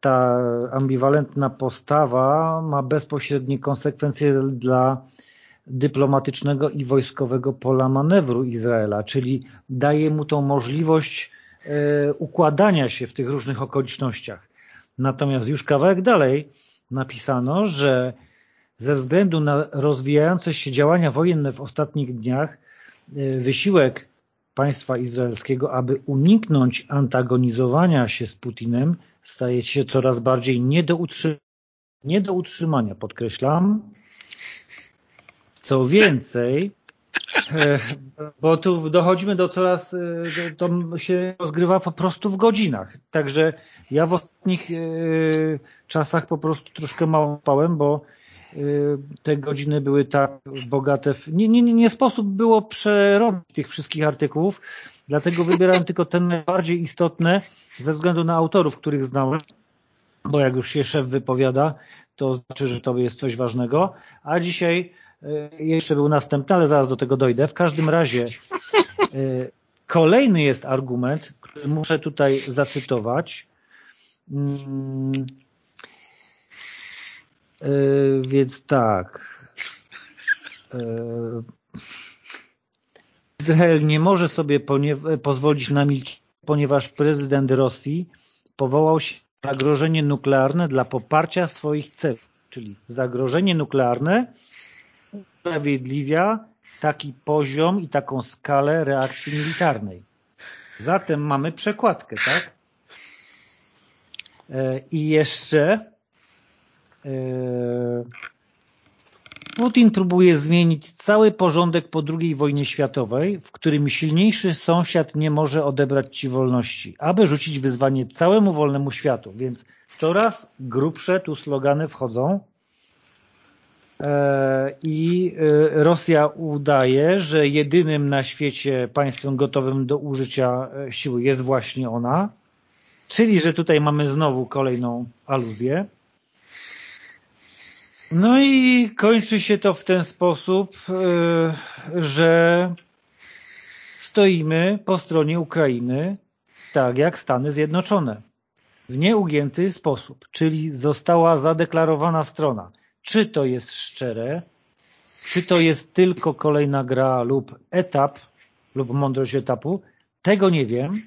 ta ambiwalentna postawa ma bezpośrednie konsekwencje dla dyplomatycznego i wojskowego pola manewru Izraela, czyli daje mu tą możliwość e, układania się w tych różnych okolicznościach. Natomiast już kawałek dalej napisano, że ze względu na rozwijające się działania wojenne w ostatnich dniach wysiłek państwa izraelskiego, aby uniknąć antagonizowania się z Putinem staje się coraz bardziej nie do, utrzy nie do utrzymania, podkreślam. Co więcej, e, bo tu dochodzimy do coraz, e, to się rozgrywa po prostu w godzinach. Także ja w ostatnich e, czasach po prostu troszkę mało spałem, bo te godziny były tak bogate. W... Nie, nie, nie sposób było przerobić tych wszystkich artykułów, Dlatego wybierałem tylko te najbardziej istotne ze względu na autorów, których znałem, bo jak już się szef wypowiada, to znaczy, że to jest coś ważnego. A dzisiaj e, jeszcze był następny, ale zaraz do tego dojdę. W każdym razie e, kolejny jest argument, który muszę tutaj zacytować. E, więc tak. Izrael nie może sobie pozwolić na milczenie, ponieważ prezydent Rosji powołał się na zagrożenie nuklearne dla poparcia swoich celów. Czyli zagrożenie nuklearne usprawiedliwia taki poziom i taką skalę reakcji militarnej. Zatem mamy przekładkę, tak? E, I jeszcze Putin próbuje zmienić cały porządek po II wojnie światowej, w którym silniejszy sąsiad nie może odebrać ci wolności, aby rzucić wyzwanie całemu wolnemu światu. Więc coraz grubsze tu slogany wchodzą e, i e, Rosja udaje, że jedynym na świecie państwem gotowym do użycia siły jest właśnie ona, czyli że tutaj mamy znowu kolejną aluzję. No i kończy się to w ten sposób, e, że stoimy po stronie Ukrainy, tak jak Stany Zjednoczone. w nieugięty sposób, czyli została zadeklarowana strona. Czy to jest szczere, czy to jest tylko kolejna gra lub etap, lub mądrość etapu, tego nie wiem.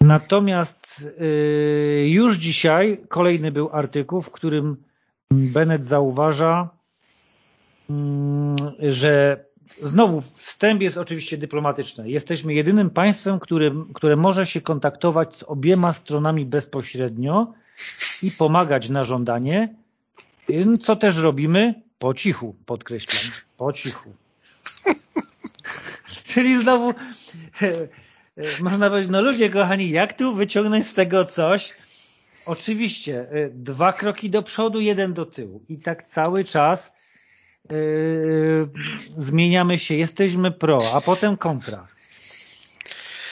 Natomiast yy, już dzisiaj kolejny był artykuł, w którym Bennett zauważa, yy, że znowu wstęp jest oczywiście dyplomatyczny. Jesteśmy jedynym państwem, które, które może się kontaktować z obiema stronami bezpośrednio i pomagać na żądanie, co też robimy po cichu, podkreślam, po cichu. Czyli znowu można powiedzieć, no ludzie kochani, jak tu wyciągnąć z tego coś? Oczywiście, dwa kroki do przodu, jeden do tyłu. I tak cały czas yy, zmieniamy się, jesteśmy pro, a potem kontra.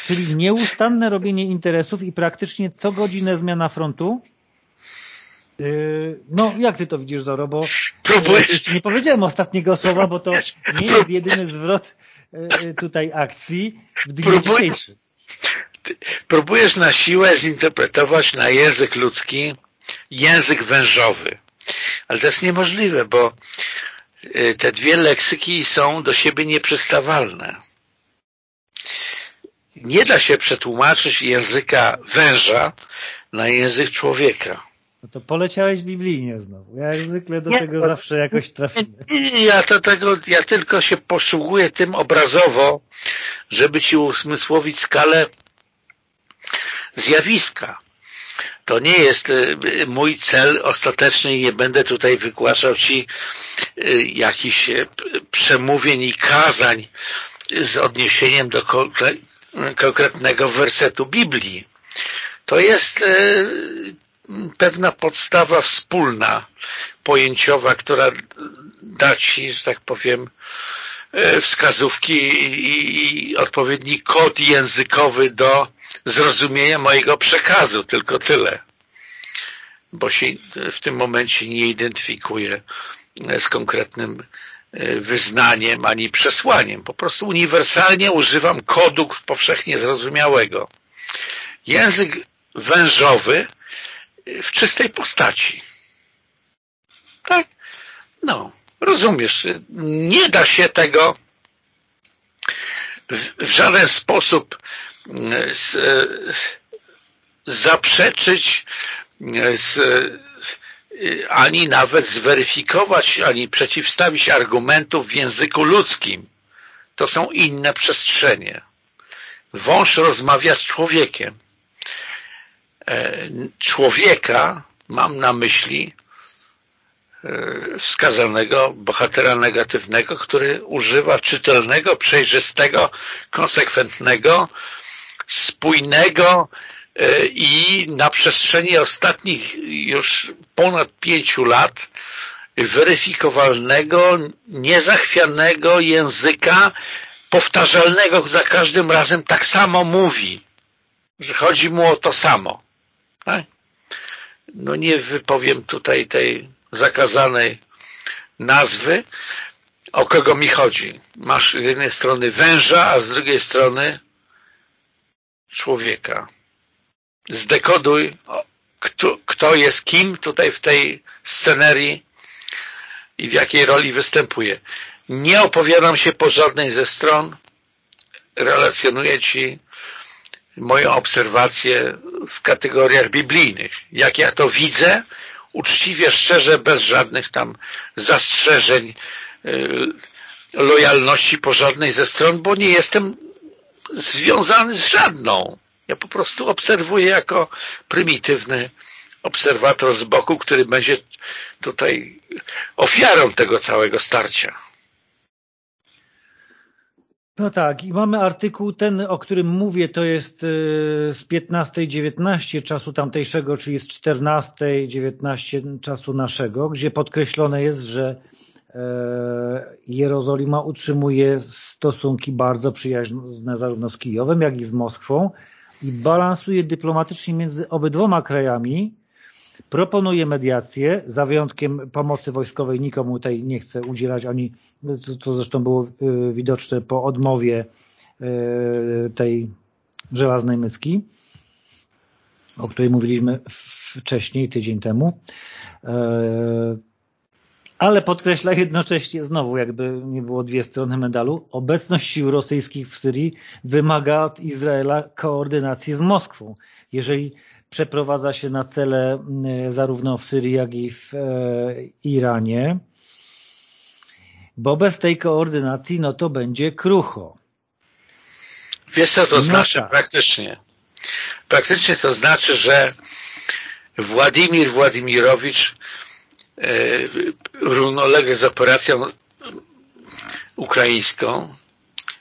Czyli nieustanne robienie interesów i praktycznie co godzinę zmiana frontu. Yy, no, jak ty to widzisz, Zoro? Bo Próbujesz. nie powiedziałem ostatniego słowa, bo to nie jest jedyny zwrot yy, tutaj akcji w dniu Próbuj... dzisiejszym. Próbujesz na siłę zinterpretować na język ludzki język wężowy. Ale to jest niemożliwe, bo Y, te dwie leksyki są do siebie nieprzystawalne. Nie da się przetłumaczyć języka węża na język człowieka. No to poleciałeś biblijnie znowu. Ja jak zwykle do nie, tego zawsze jakoś trafimy. Ja, to tego, ja tylko się posługuję tym obrazowo, żeby ci usmysłowić skalę zjawiska. To nie jest y, mój cel ostateczny i nie będę tutaj wygłaszał Ci y, jakichś y, przemówień i kazań z odniesieniem do konkretnego wersetu Biblii. To jest pewna podstawa wspólna, pojęciowa, która da Ci, że tak powiem, wskazówki i odpowiedni kod językowy do zrozumienia mojego przekazu, tylko tyle. Bo się w tym momencie nie identyfikuję z konkretnym e, wyznaniem ani przesłaniem. Po prostu uniwersalnie używam kodu powszechnie zrozumiałego. Język wężowy w czystej postaci. Tak? No, rozumiesz. Nie da się tego w żaden sposób z, zaprzeczyć, z, ani nawet zweryfikować, ani przeciwstawić argumentów w języku ludzkim. To są inne przestrzenie. Wąż rozmawia z człowiekiem. E, człowieka mam na myśli e, wskazanego bohatera negatywnego, który używa czytelnego, przejrzystego, konsekwentnego, spójnego e, i na przestrzeni ostatnich już ponad pięciu lat weryfikowalnego, niezachwianego języka, powtarzalnego za każdym razem tak samo mówi, że chodzi mu o to samo. Tak? No nie wypowiem tutaj tej zakazanej nazwy, o kogo mi chodzi. Masz z jednej strony węża, a z drugiej strony człowieka. Zdekoduj, kto, kto jest kim tutaj w tej scenerii i w jakiej roli występuje. Nie opowiadam się po żadnej ze stron, relacjonuję Ci moją obserwację w kategoriach biblijnych. Jak ja to widzę, uczciwie, szczerze, bez żadnych tam zastrzeżeń, yy, lojalności po żadnej ze stron, bo nie jestem związany z żadną. Ja po prostu obserwuję jako prymitywny obserwator z boku, który będzie tutaj ofiarą tego całego starcia. No tak, i mamy artykuł ten, o którym mówię, to jest y, z 15.19 czasu tamtejszego, czyli z 14.19 czasu naszego, gdzie podkreślone jest, że e, Jerozolima utrzymuje stosunki bardzo przyjaźne zarówno z Kijowem, jak i z Moskwą i balansuje dyplomatycznie między obydwoma krajami, proponuje mediację, za wyjątkiem pomocy wojskowej nikomu tej nie chce udzielać, ani co zresztą było y, widoczne po odmowie y, tej żelaznej myski. o której mówiliśmy wcześniej, tydzień temu. E, ale podkreśla jednocześnie znowu, jakby nie było dwie strony medalu, obecność sił rosyjskich w Syrii wymaga od Izraela koordynacji z Moskwą. Jeżeli przeprowadza się na cele zarówno w Syrii, jak i w e, Iranie, bo bez tej koordynacji no to będzie krucho. Wiesz co to no znaczy tak. praktycznie? Praktycznie to znaczy, że Władimir Władimirowicz e, równolegle z operacją ukraińską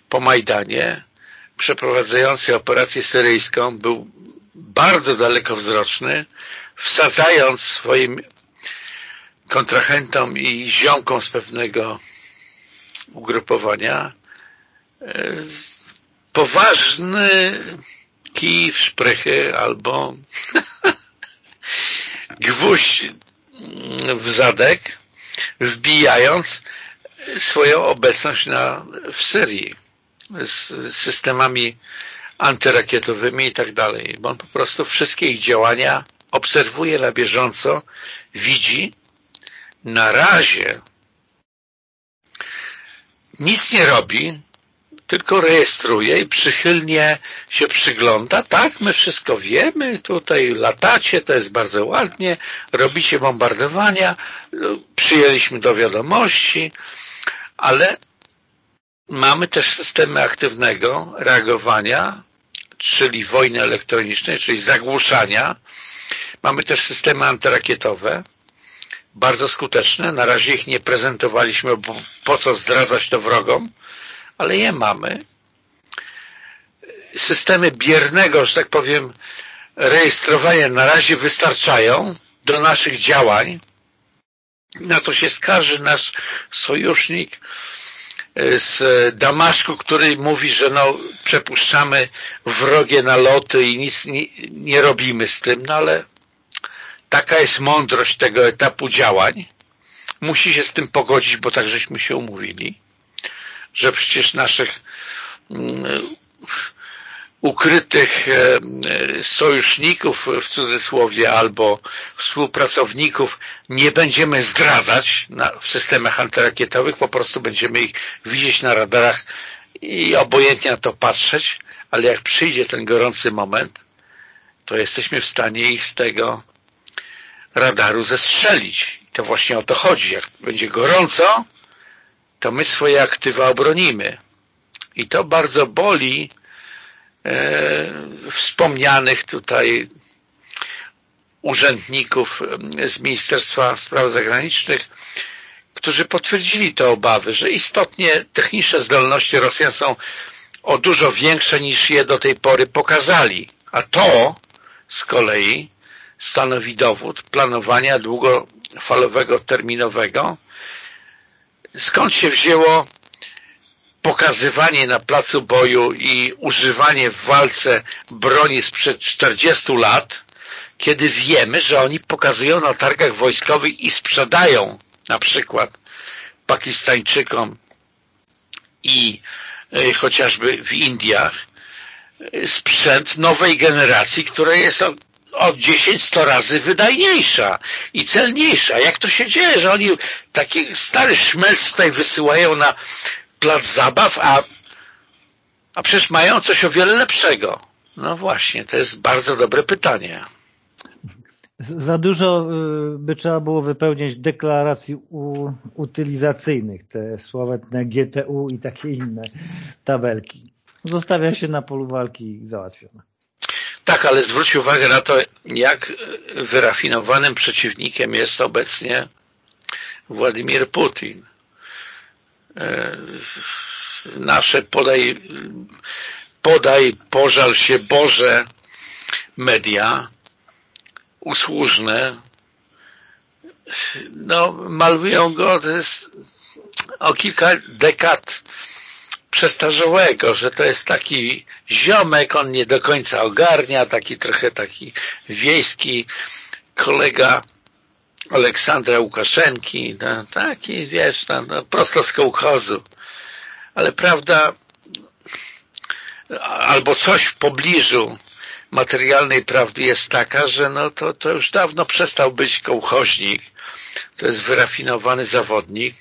po Majdanie przeprowadzający operację syryjską był bardzo dalekowzroczny, wsadzając swoim kontrahentom i ziomkom z pewnego ugrupowania e, poważny kij w szprychy albo gwóźdź w zadek, wbijając swoją obecność na, w Syrii z systemami antyrakietowymi i tak dalej, bo on po prostu wszystkie ich działania obserwuje na bieżąco, widzi, na razie nic nie robi, tylko rejestruje i przychylnie się przygląda. Tak, my wszystko wiemy, tutaj latacie, to jest bardzo ładnie, robicie bombardowania, przyjęliśmy do wiadomości, ale mamy też systemy aktywnego reagowania, czyli wojny elektronicznej, czyli zagłuszania. Mamy też systemy antyrakietowe, bardzo skuteczne. Na razie ich nie prezentowaliśmy, bo po co zdradzać to wrogom, ale je mamy. Systemy biernego, że tak powiem, rejestrowania na razie wystarczają do naszych działań, na co się skarży nasz sojusznik z Damaszku, który mówi, że no, przepuszczamy wrogie naloty i nic nie, nie robimy z tym, no ale taka jest mądrość tego etapu działań. Musi się z tym pogodzić, bo tak żeśmy się umówili że przecież naszych mm, ukrytych e, sojuszników w cudzysłowie albo współpracowników nie będziemy zdradzać w systemach antyrakietowych, po prostu będziemy ich widzieć na radarach i obojętnie na to patrzeć, ale jak przyjdzie ten gorący moment, to jesteśmy w stanie ich z tego radaru zestrzelić. I to właśnie o to chodzi. Jak będzie gorąco, to my swoje aktywa obronimy. I to bardzo boli e, wspomnianych tutaj urzędników e, z Ministerstwa Spraw Zagranicznych, którzy potwierdzili te obawy, że istotnie techniczne zdolności Rosjan są o dużo większe niż je do tej pory pokazali. A to z kolei stanowi dowód planowania długofalowego, terminowego skąd się wzięło pokazywanie na placu boju i używanie w walce broni sprzed 40 lat, kiedy wiemy, że oni pokazują na targach wojskowych i sprzedają na przykład Pakistańczykom i y, chociażby w Indiach y, sprzęt nowej generacji, która jest o 10-100 razy wydajniejsza i celniejsza. Jak to się dzieje, że oni taki stary szmelc tutaj wysyłają na plac zabaw, a, a przecież mają coś o wiele lepszego. No właśnie, to jest bardzo dobre pytanie. Za dużo y, by trzeba było wypełniać deklaracji utylizacyjnych, te sławetne GTU i takie inne tabelki. Zostawia się na polu walki załatwione. Tak, ale zwróć uwagę na to, jak wyrafinowanym przeciwnikiem jest obecnie Władimir Putin. E, nasze podaj, podaj, pożal się Boże media usłużne. No, malują go o kilka dekad przestarzałego, że to jest taki ziomek, on nie do końca ogarnia, taki trochę taki wiejski kolega Aleksandra Łukaszenki, no, taki, wiesz, no, no, prosto z kołchozu. Ale prawda, albo coś w pobliżu materialnej prawdy jest taka, że no to, to już dawno przestał być kołchoźnik, to jest wyrafinowany zawodnik,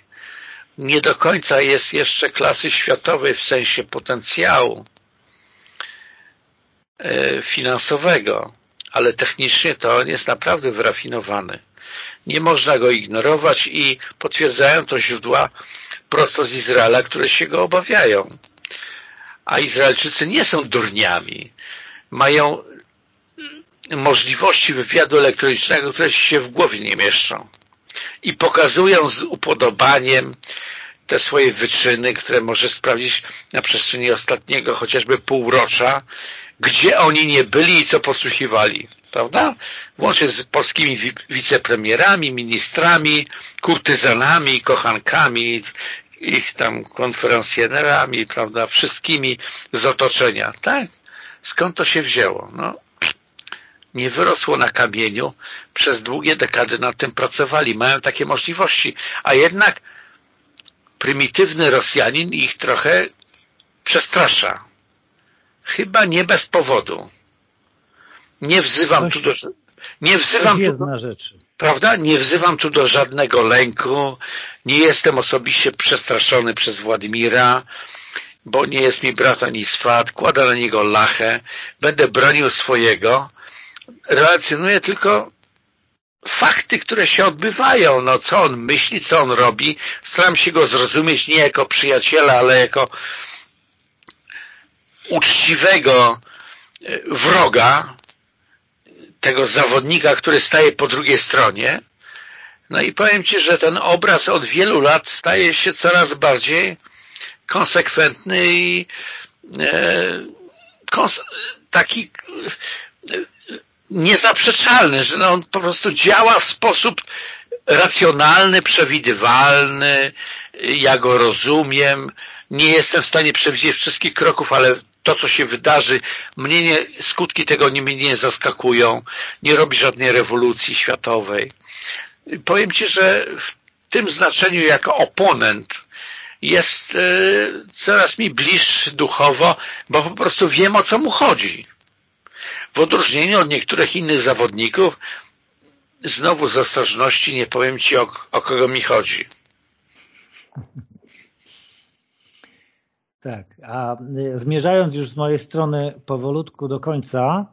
nie do końca jest jeszcze klasy światowej w sensie potencjału e, finansowego, ale technicznie to on jest naprawdę wyrafinowany. Nie można go ignorować i potwierdzają to źródła prosto z Izraela, które się go obawiają. A Izraelczycy nie są durniami. Mają możliwości wywiadu elektronicznego, które się w głowie nie mieszczą. I pokazują z upodobaniem te swoje wyczyny, które może sprawdzić na przestrzeni ostatniego chociażby półrocza, gdzie oni nie byli i co podsłuchiwali, prawda? Włącznie z polskimi wicepremierami, ministrami, kurtyzanami, kochankami, ich tam konferencjerami, prawda, wszystkimi z otoczenia, tak? Skąd to się wzięło? No, nie wyrosło na kamieniu, przez długie dekady nad tym pracowali, mają takie możliwości, a jednak prymitywny Rosjanin ich trochę przestrasza. Chyba nie bez powodu. Nie wzywam coś, tu do... Nie wzywam tu do. Prawda? Nie wzywam tu do żadnego lęku. Nie jestem osobiście przestraszony przez Władimira, bo nie jest mi brat ani swat. Kładę na niego lachę. Będę bronił swojego. Relacjonuję tylko fakty, które się odbywają, no co on myśli, co on robi, staram się go zrozumieć nie jako przyjaciela, ale jako uczciwego e, wroga, tego zawodnika, który staje po drugiej stronie. No i powiem Ci, że ten obraz od wielu lat staje się coraz bardziej konsekwentny i e, taki e, niezaprzeczalny, że no on po prostu działa w sposób racjonalny, przewidywalny, ja go rozumiem, nie jestem w stanie przewidzieć wszystkich kroków, ale to, co się wydarzy, mnie nie, skutki tego nie, mnie nie zaskakują, nie robi żadnej rewolucji światowej. Powiem Ci, że w tym znaczeniu jako oponent jest e, coraz mi bliższy duchowo, bo po prostu wiem, o co mu chodzi. W odróżnieniu od niektórych innych zawodników, znowu z ostrożności nie powiem Ci, o, o kogo mi chodzi. Tak, a y, zmierzając już z mojej strony powolutku do końca,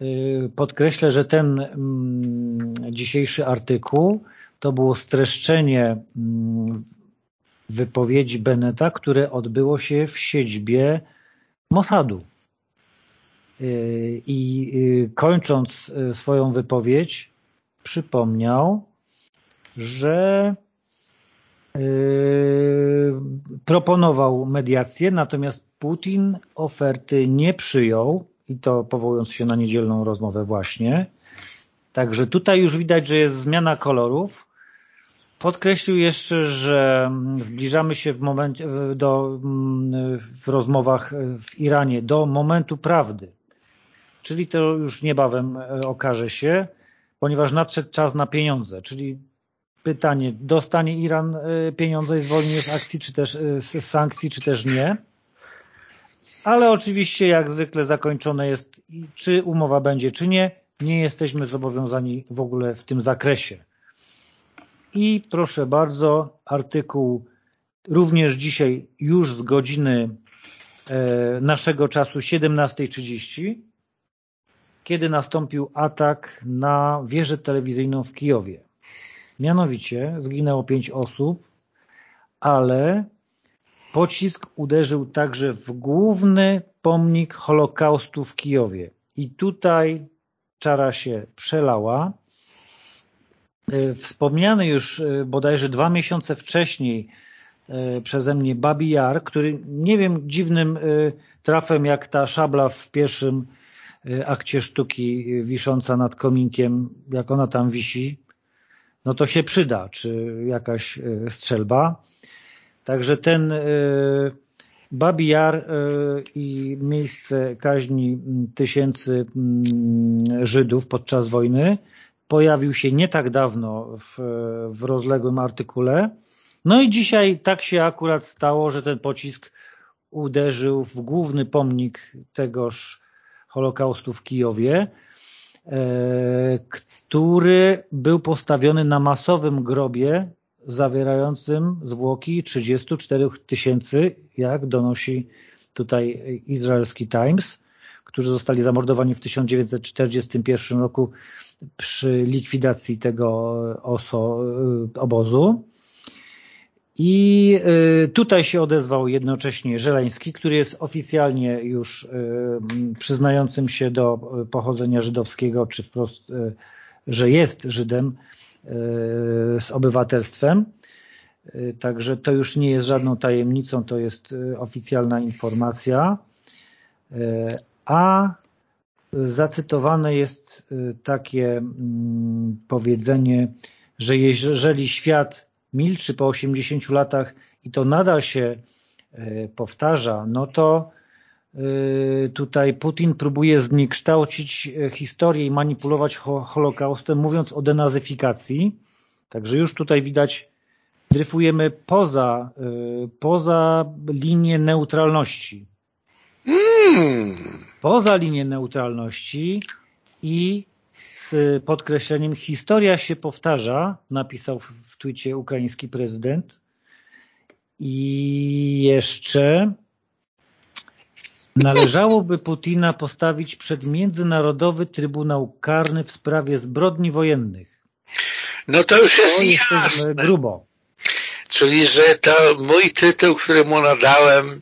y, podkreślę, że ten mm, dzisiejszy artykuł to było streszczenie mm, wypowiedzi Beneta, które odbyło się w siedzibie Mossadu. Y, I kończąc swoją wypowiedź, przypomniał, że proponował mediację, natomiast Putin oferty nie przyjął i to powołując się na niedzielną rozmowę właśnie. Także tutaj już widać, że jest zmiana kolorów. Podkreślił jeszcze, że zbliżamy się w, momencie, do, w rozmowach w Iranie do momentu prawdy. Czyli to już niebawem e, okaże się, ponieważ nadszedł czas na pieniądze, czyli pytanie, dostanie Iran e, pieniądze i zwolnienie z akcji, czy też e, z sankcji, czy też nie. Ale oczywiście jak zwykle zakończone jest, czy umowa będzie, czy nie. Nie jesteśmy zobowiązani w ogóle w tym zakresie. I proszę bardzo, artykuł również dzisiaj już z godziny e, naszego czasu 17.30, kiedy nastąpił atak na wieżę telewizyjną w Kijowie. Mianowicie zginęło pięć osób, ale pocisk uderzył także w główny pomnik Holokaustu w Kijowie. I tutaj czara się przelała. E, wspomniany już e, bodajże dwa miesiące wcześniej e, przeze mnie Babi Jar, który nie wiem dziwnym trafem jak ta szabla w pierwszym akcie sztuki wisząca nad kominkiem, jak ona tam wisi, no to się przyda, czy jakaś e, strzelba. Także ten e, Babi Jar e, i miejsce kaźni tysięcy Żydów podczas wojny pojawił się nie tak dawno w, w rozległym artykule. No i dzisiaj tak się akurat stało, że ten pocisk uderzył w główny pomnik tegoż Holokaustu w Kijowie, który był postawiony na masowym grobie zawierającym zwłoki 34 tysięcy, jak donosi tutaj izraelski Times, którzy zostali zamordowani w 1941 roku przy likwidacji tego oso, obozu. I y, tutaj się odezwał jednocześnie Żeleński, który jest oficjalnie już y, przyznającym się do pochodzenia żydowskiego, czy wprost, że jest Żydem z obywatelstwem. Także to już nie jest żadną tajemnicą, to jest oficjalna informacja. A zacytowane jest takie powiedzenie, że jeżeli świat milczy po 80 latach i to nadal się e, powtarza, no to e, tutaj Putin próbuje zniekształcić e, historię i manipulować Holokaustem, mówiąc o denazyfikacji. Także już tutaj widać, dryfujemy poza, poza linię neutralności. Mm. Poza linię neutralności i z podkreśleniem historia się powtarza, napisał w, twicie ukraiński prezydent. I jeszcze należałoby Putina postawić przed Międzynarodowy Trybunał Karny w sprawie zbrodni wojennych. No to już jest, to jasne. grubo. Czyli, że to mój tytuł, który mu nadałem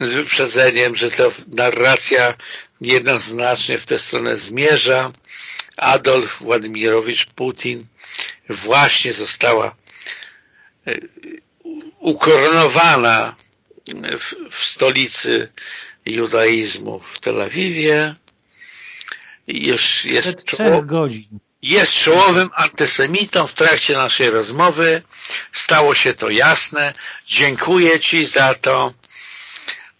z wyprzedzeniem, że to narracja jednoznacznie w tę stronę zmierza, Adolf Władimirowicz Putin właśnie została e, ukoronowana w, w stolicy judaizmu w Tel Awiwie. Już jest, czoło, jest czołowym antysemitą w trakcie naszej rozmowy. Stało się to jasne. Dziękuję Ci za to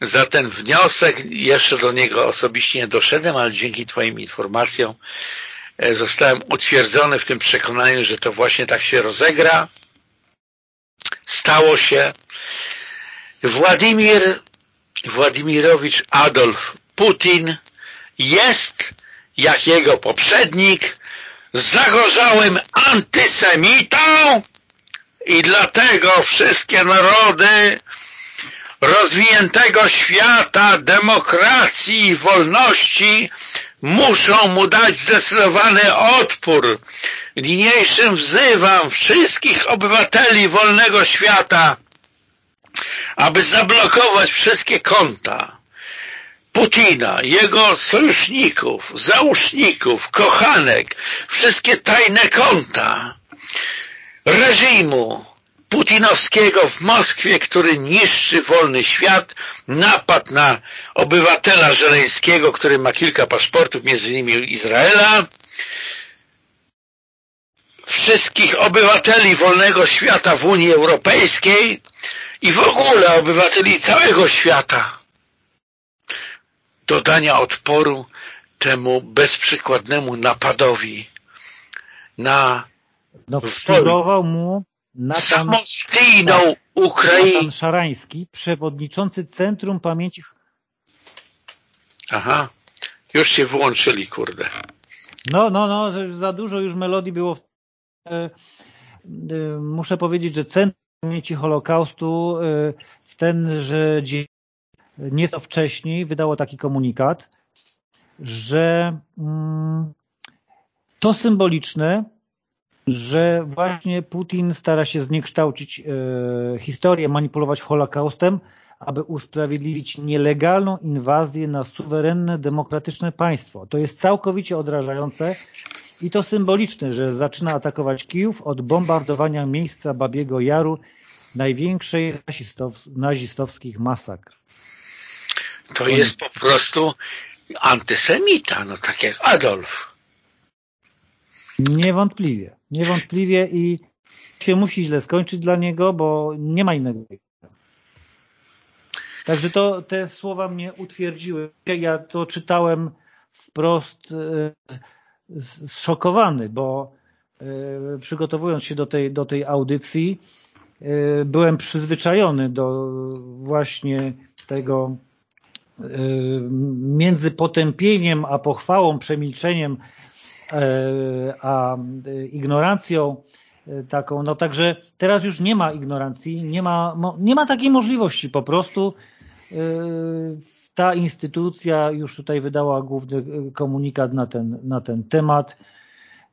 za ten wniosek. Jeszcze do niego osobiście nie doszedłem, ale dzięki Twoim informacjom zostałem utwierdzony w tym przekonaniu, że to właśnie tak się rozegra. Stało się. Władimir Władimirowicz Adolf Putin jest, jak jego poprzednik, zagorzałym antysemitą i dlatego wszystkie narody rozwiniętego świata, demokracji i wolności muszą mu dać zdecydowany odpór. Niniejszym wzywam wszystkich obywateli wolnego świata, aby zablokować wszystkie konta Putina, jego sojuszników, załóżników, kochanek, wszystkie tajne konta reżimu, putinowskiego w Moskwie, który niszczy wolny świat, napad na obywatela żeleńskiego, który ma kilka paszportów, między innymi Izraela, wszystkich obywateli wolnego świata w Unii Europejskiej i w ogóle obywateli całego świata. Dodania odporu temu bezprzykładnemu napadowi na no, wszczorował mu Natan, samostijną tak, Ukrainę. Natan Szarański, przewodniczący Centrum Pamięci... Aha, już się wyłączyli, kurde. No, no, no, za dużo już melodii było. W... E, e, muszę powiedzieć, że Centrum Pamięci Holokaustu e, w tenże dzień nieco wcześniej wydało taki komunikat, że mm, to symboliczne, że właśnie Putin stara się zniekształcić e, historię, manipulować Holokaustem, aby usprawiedliwić nielegalną inwazję na suwerenne, demokratyczne państwo. To jest całkowicie odrażające i to symboliczne, że zaczyna atakować Kijów od bombardowania miejsca Babiego Jaru, największej nazistowskich masakr. To jest po prostu antysemita, no tak jak Adolf. Niewątpliwie, niewątpliwie i się musi źle skończyć dla niego, bo nie ma innego. Także to te słowa mnie utwierdziły. Ja to czytałem wprost e, zszokowany, bo e, przygotowując się do tej, do tej audycji e, byłem przyzwyczajony do właśnie tego między potępieniem a pochwałą, przemilczeniem a ignorancją taką, no także teraz już nie ma ignorancji, nie ma, nie ma takiej możliwości po prostu ta instytucja już tutaj wydała główny komunikat na ten, na ten temat,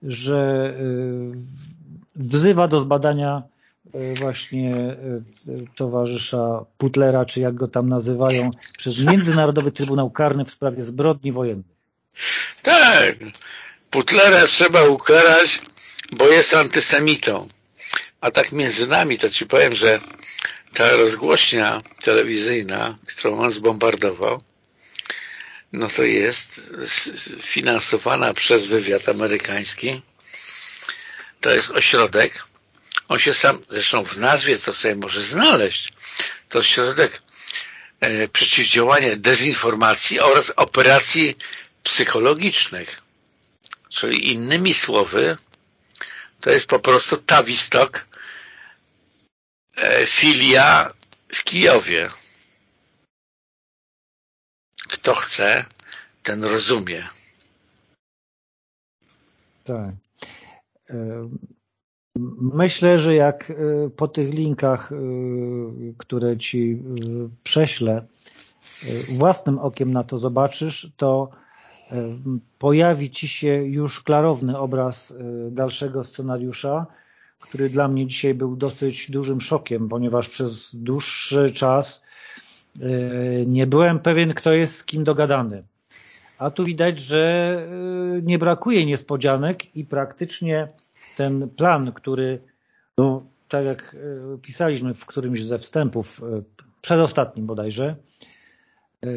że wzywa do zbadania właśnie towarzysza Putlera, czy jak go tam nazywają, przez Międzynarodowy Trybunał Karny w sprawie zbrodni wojennych. Tak, Putlera trzeba ukarać, bo jest antysemitą. A tak między nami to ci powiem, że ta rozgłośnia telewizyjna, którą on zbombardował, no to jest finansowana przez wywiad amerykański. To jest ośrodek. On się sam, zresztą w nazwie to sobie może znaleźć. To ośrodek e, przeciwdziałania dezinformacji oraz operacji psychologicznych. Czyli innymi słowy, to jest po prostu Tawistok e, filia w Kijowie. Kto chce, ten rozumie. Tak. E, myślę, że jak e, po tych linkach, które Ci prześlę, własnym okiem na to zobaczysz, to pojawi Ci się już klarowny obraz e, dalszego scenariusza, który dla mnie dzisiaj był dosyć dużym szokiem, ponieważ przez dłuższy czas e, nie byłem pewien, kto jest z kim dogadany. A tu widać, że e, nie brakuje niespodzianek i praktycznie ten plan, który, no, tak jak pisaliśmy w którymś ze wstępów, przedostatnim bodajże, E,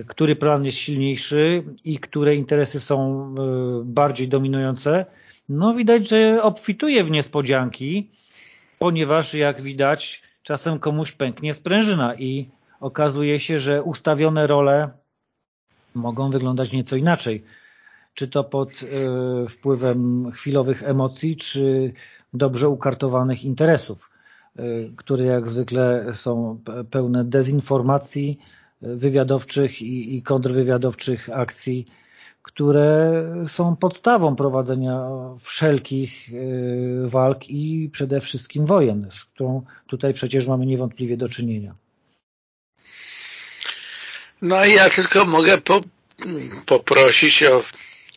który plan jest silniejszy i które interesy są e, bardziej dominujące, no widać, że obfituje w niespodzianki, ponieważ jak widać czasem komuś pęknie sprężyna i okazuje się, że ustawione role mogą wyglądać nieco inaczej. Czy to pod e, wpływem chwilowych emocji, czy dobrze ukartowanych interesów, które jak zwykle są pełne dezinformacji, wywiadowczych i, i kontrwywiadowczych akcji, które są podstawą prowadzenia wszelkich y, walk i przede wszystkim wojen, z którą tutaj przecież mamy niewątpliwie do czynienia. No i ja tylko mogę po, poprosić o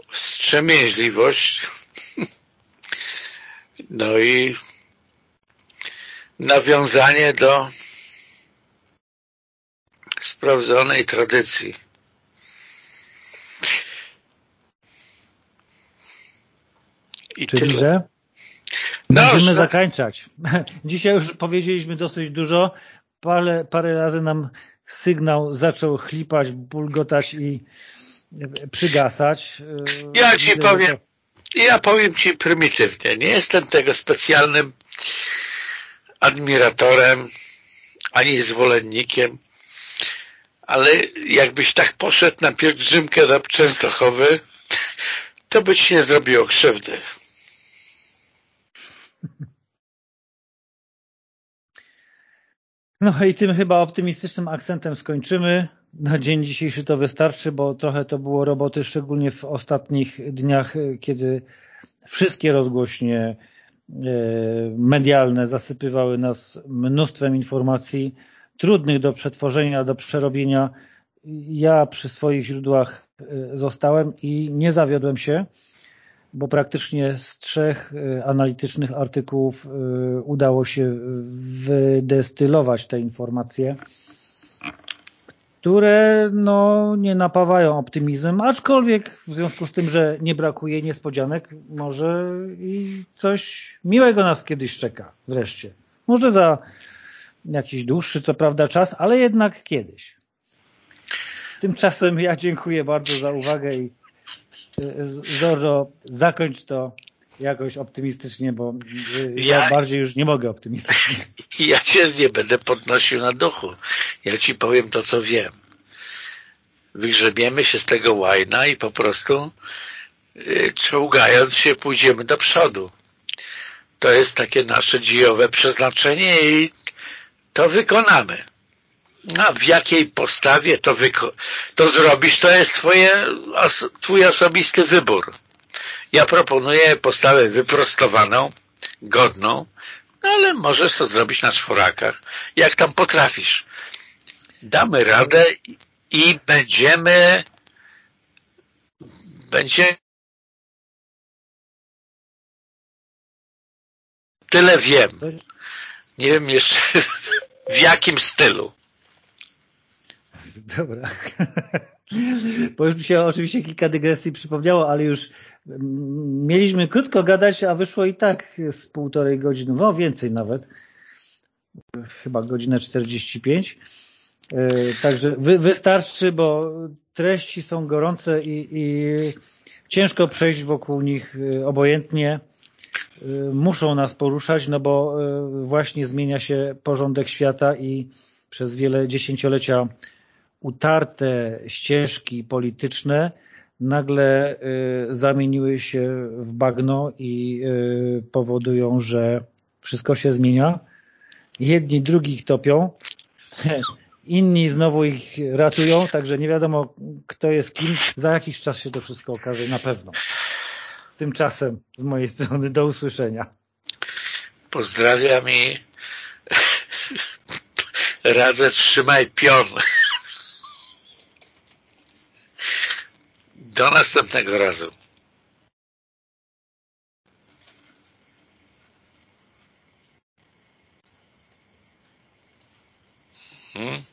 wstrzemięźliwość no i nawiązanie do sprawdzonej tradycji. I Czyli, tyle. że będziemy no, zakończać. Dzisiaj już powiedzieliśmy dosyć dużo. Parę, parę razy nam sygnał zaczął chlipać, bulgotać i przygasać. Ja ci Widzę, powiem, to... ja powiem ci prymitywnie. Nie jestem tego specjalnym admiratorem ani zwolennikiem ale jakbyś tak poszedł na pielgrzymkę do Częstochowy, to by ci nie zrobiło krzywdy. No i tym chyba optymistycznym akcentem skończymy. Na dzień dzisiejszy to wystarczy, bo trochę to było roboty, szczególnie w ostatnich dniach, kiedy wszystkie rozgłośnie e, medialne zasypywały nas mnóstwem informacji, trudnych do przetworzenia, do przerobienia. Ja przy swoich źródłach e, zostałem i nie zawiodłem się, bo praktycznie z trzech e, analitycznych artykułów e, udało się wydestylować te informacje, które no, nie napawają optymizmem, aczkolwiek w związku z tym, że nie brakuje niespodzianek, może i coś miłego nas kiedyś czeka wreszcie. Może za jakiś dłuższy, co prawda, czas, ale jednak kiedyś. Tymczasem ja dziękuję bardzo za uwagę i e, Zorro, zakończ to jakoś optymistycznie, bo e, ja, bardziej już nie mogę optymistycznie. Ja cię nie będę podnosił na duchu. Ja ci powiem to, co wiem. Wygrzebiemy się z tego łajna i po prostu e, czołgając się pójdziemy do przodu. To jest takie nasze dziejowe przeznaczenie i to wykonamy. a w jakiej postawie to, to zrobisz, to jest twoje, os twój osobisty wybór. Ja proponuję postawę wyprostowaną, godną, no ale możesz to zrobić na czworakach, jak tam potrafisz. Damy radę i będziemy będzie tyle wiem. Nie wiem jeszcze w jakim stylu. Dobra. Bo już mi się oczywiście kilka dygresji przypomniało, ale już mieliśmy krótko gadać, a wyszło i tak z półtorej godziny, no więcej nawet. Chyba godzinę 45. E, także wy, wystarczy, bo treści są gorące i, i ciężko przejść wokół nich e, obojętnie. E, muszą nas poruszać, no bo właśnie zmienia się porządek świata i przez wiele dziesięciolecia utarte ścieżki polityczne nagle zamieniły się w bagno i powodują, że wszystko się zmienia. Jedni drugich topią, inni znowu ich ratują, także nie wiadomo kto jest kim. Za jakiś czas się to wszystko okaże, na pewno tymczasem z mojej strony do usłyszenia. Pozdrawiam i radzę trzymaj pion. Do następnego razu. Hmm?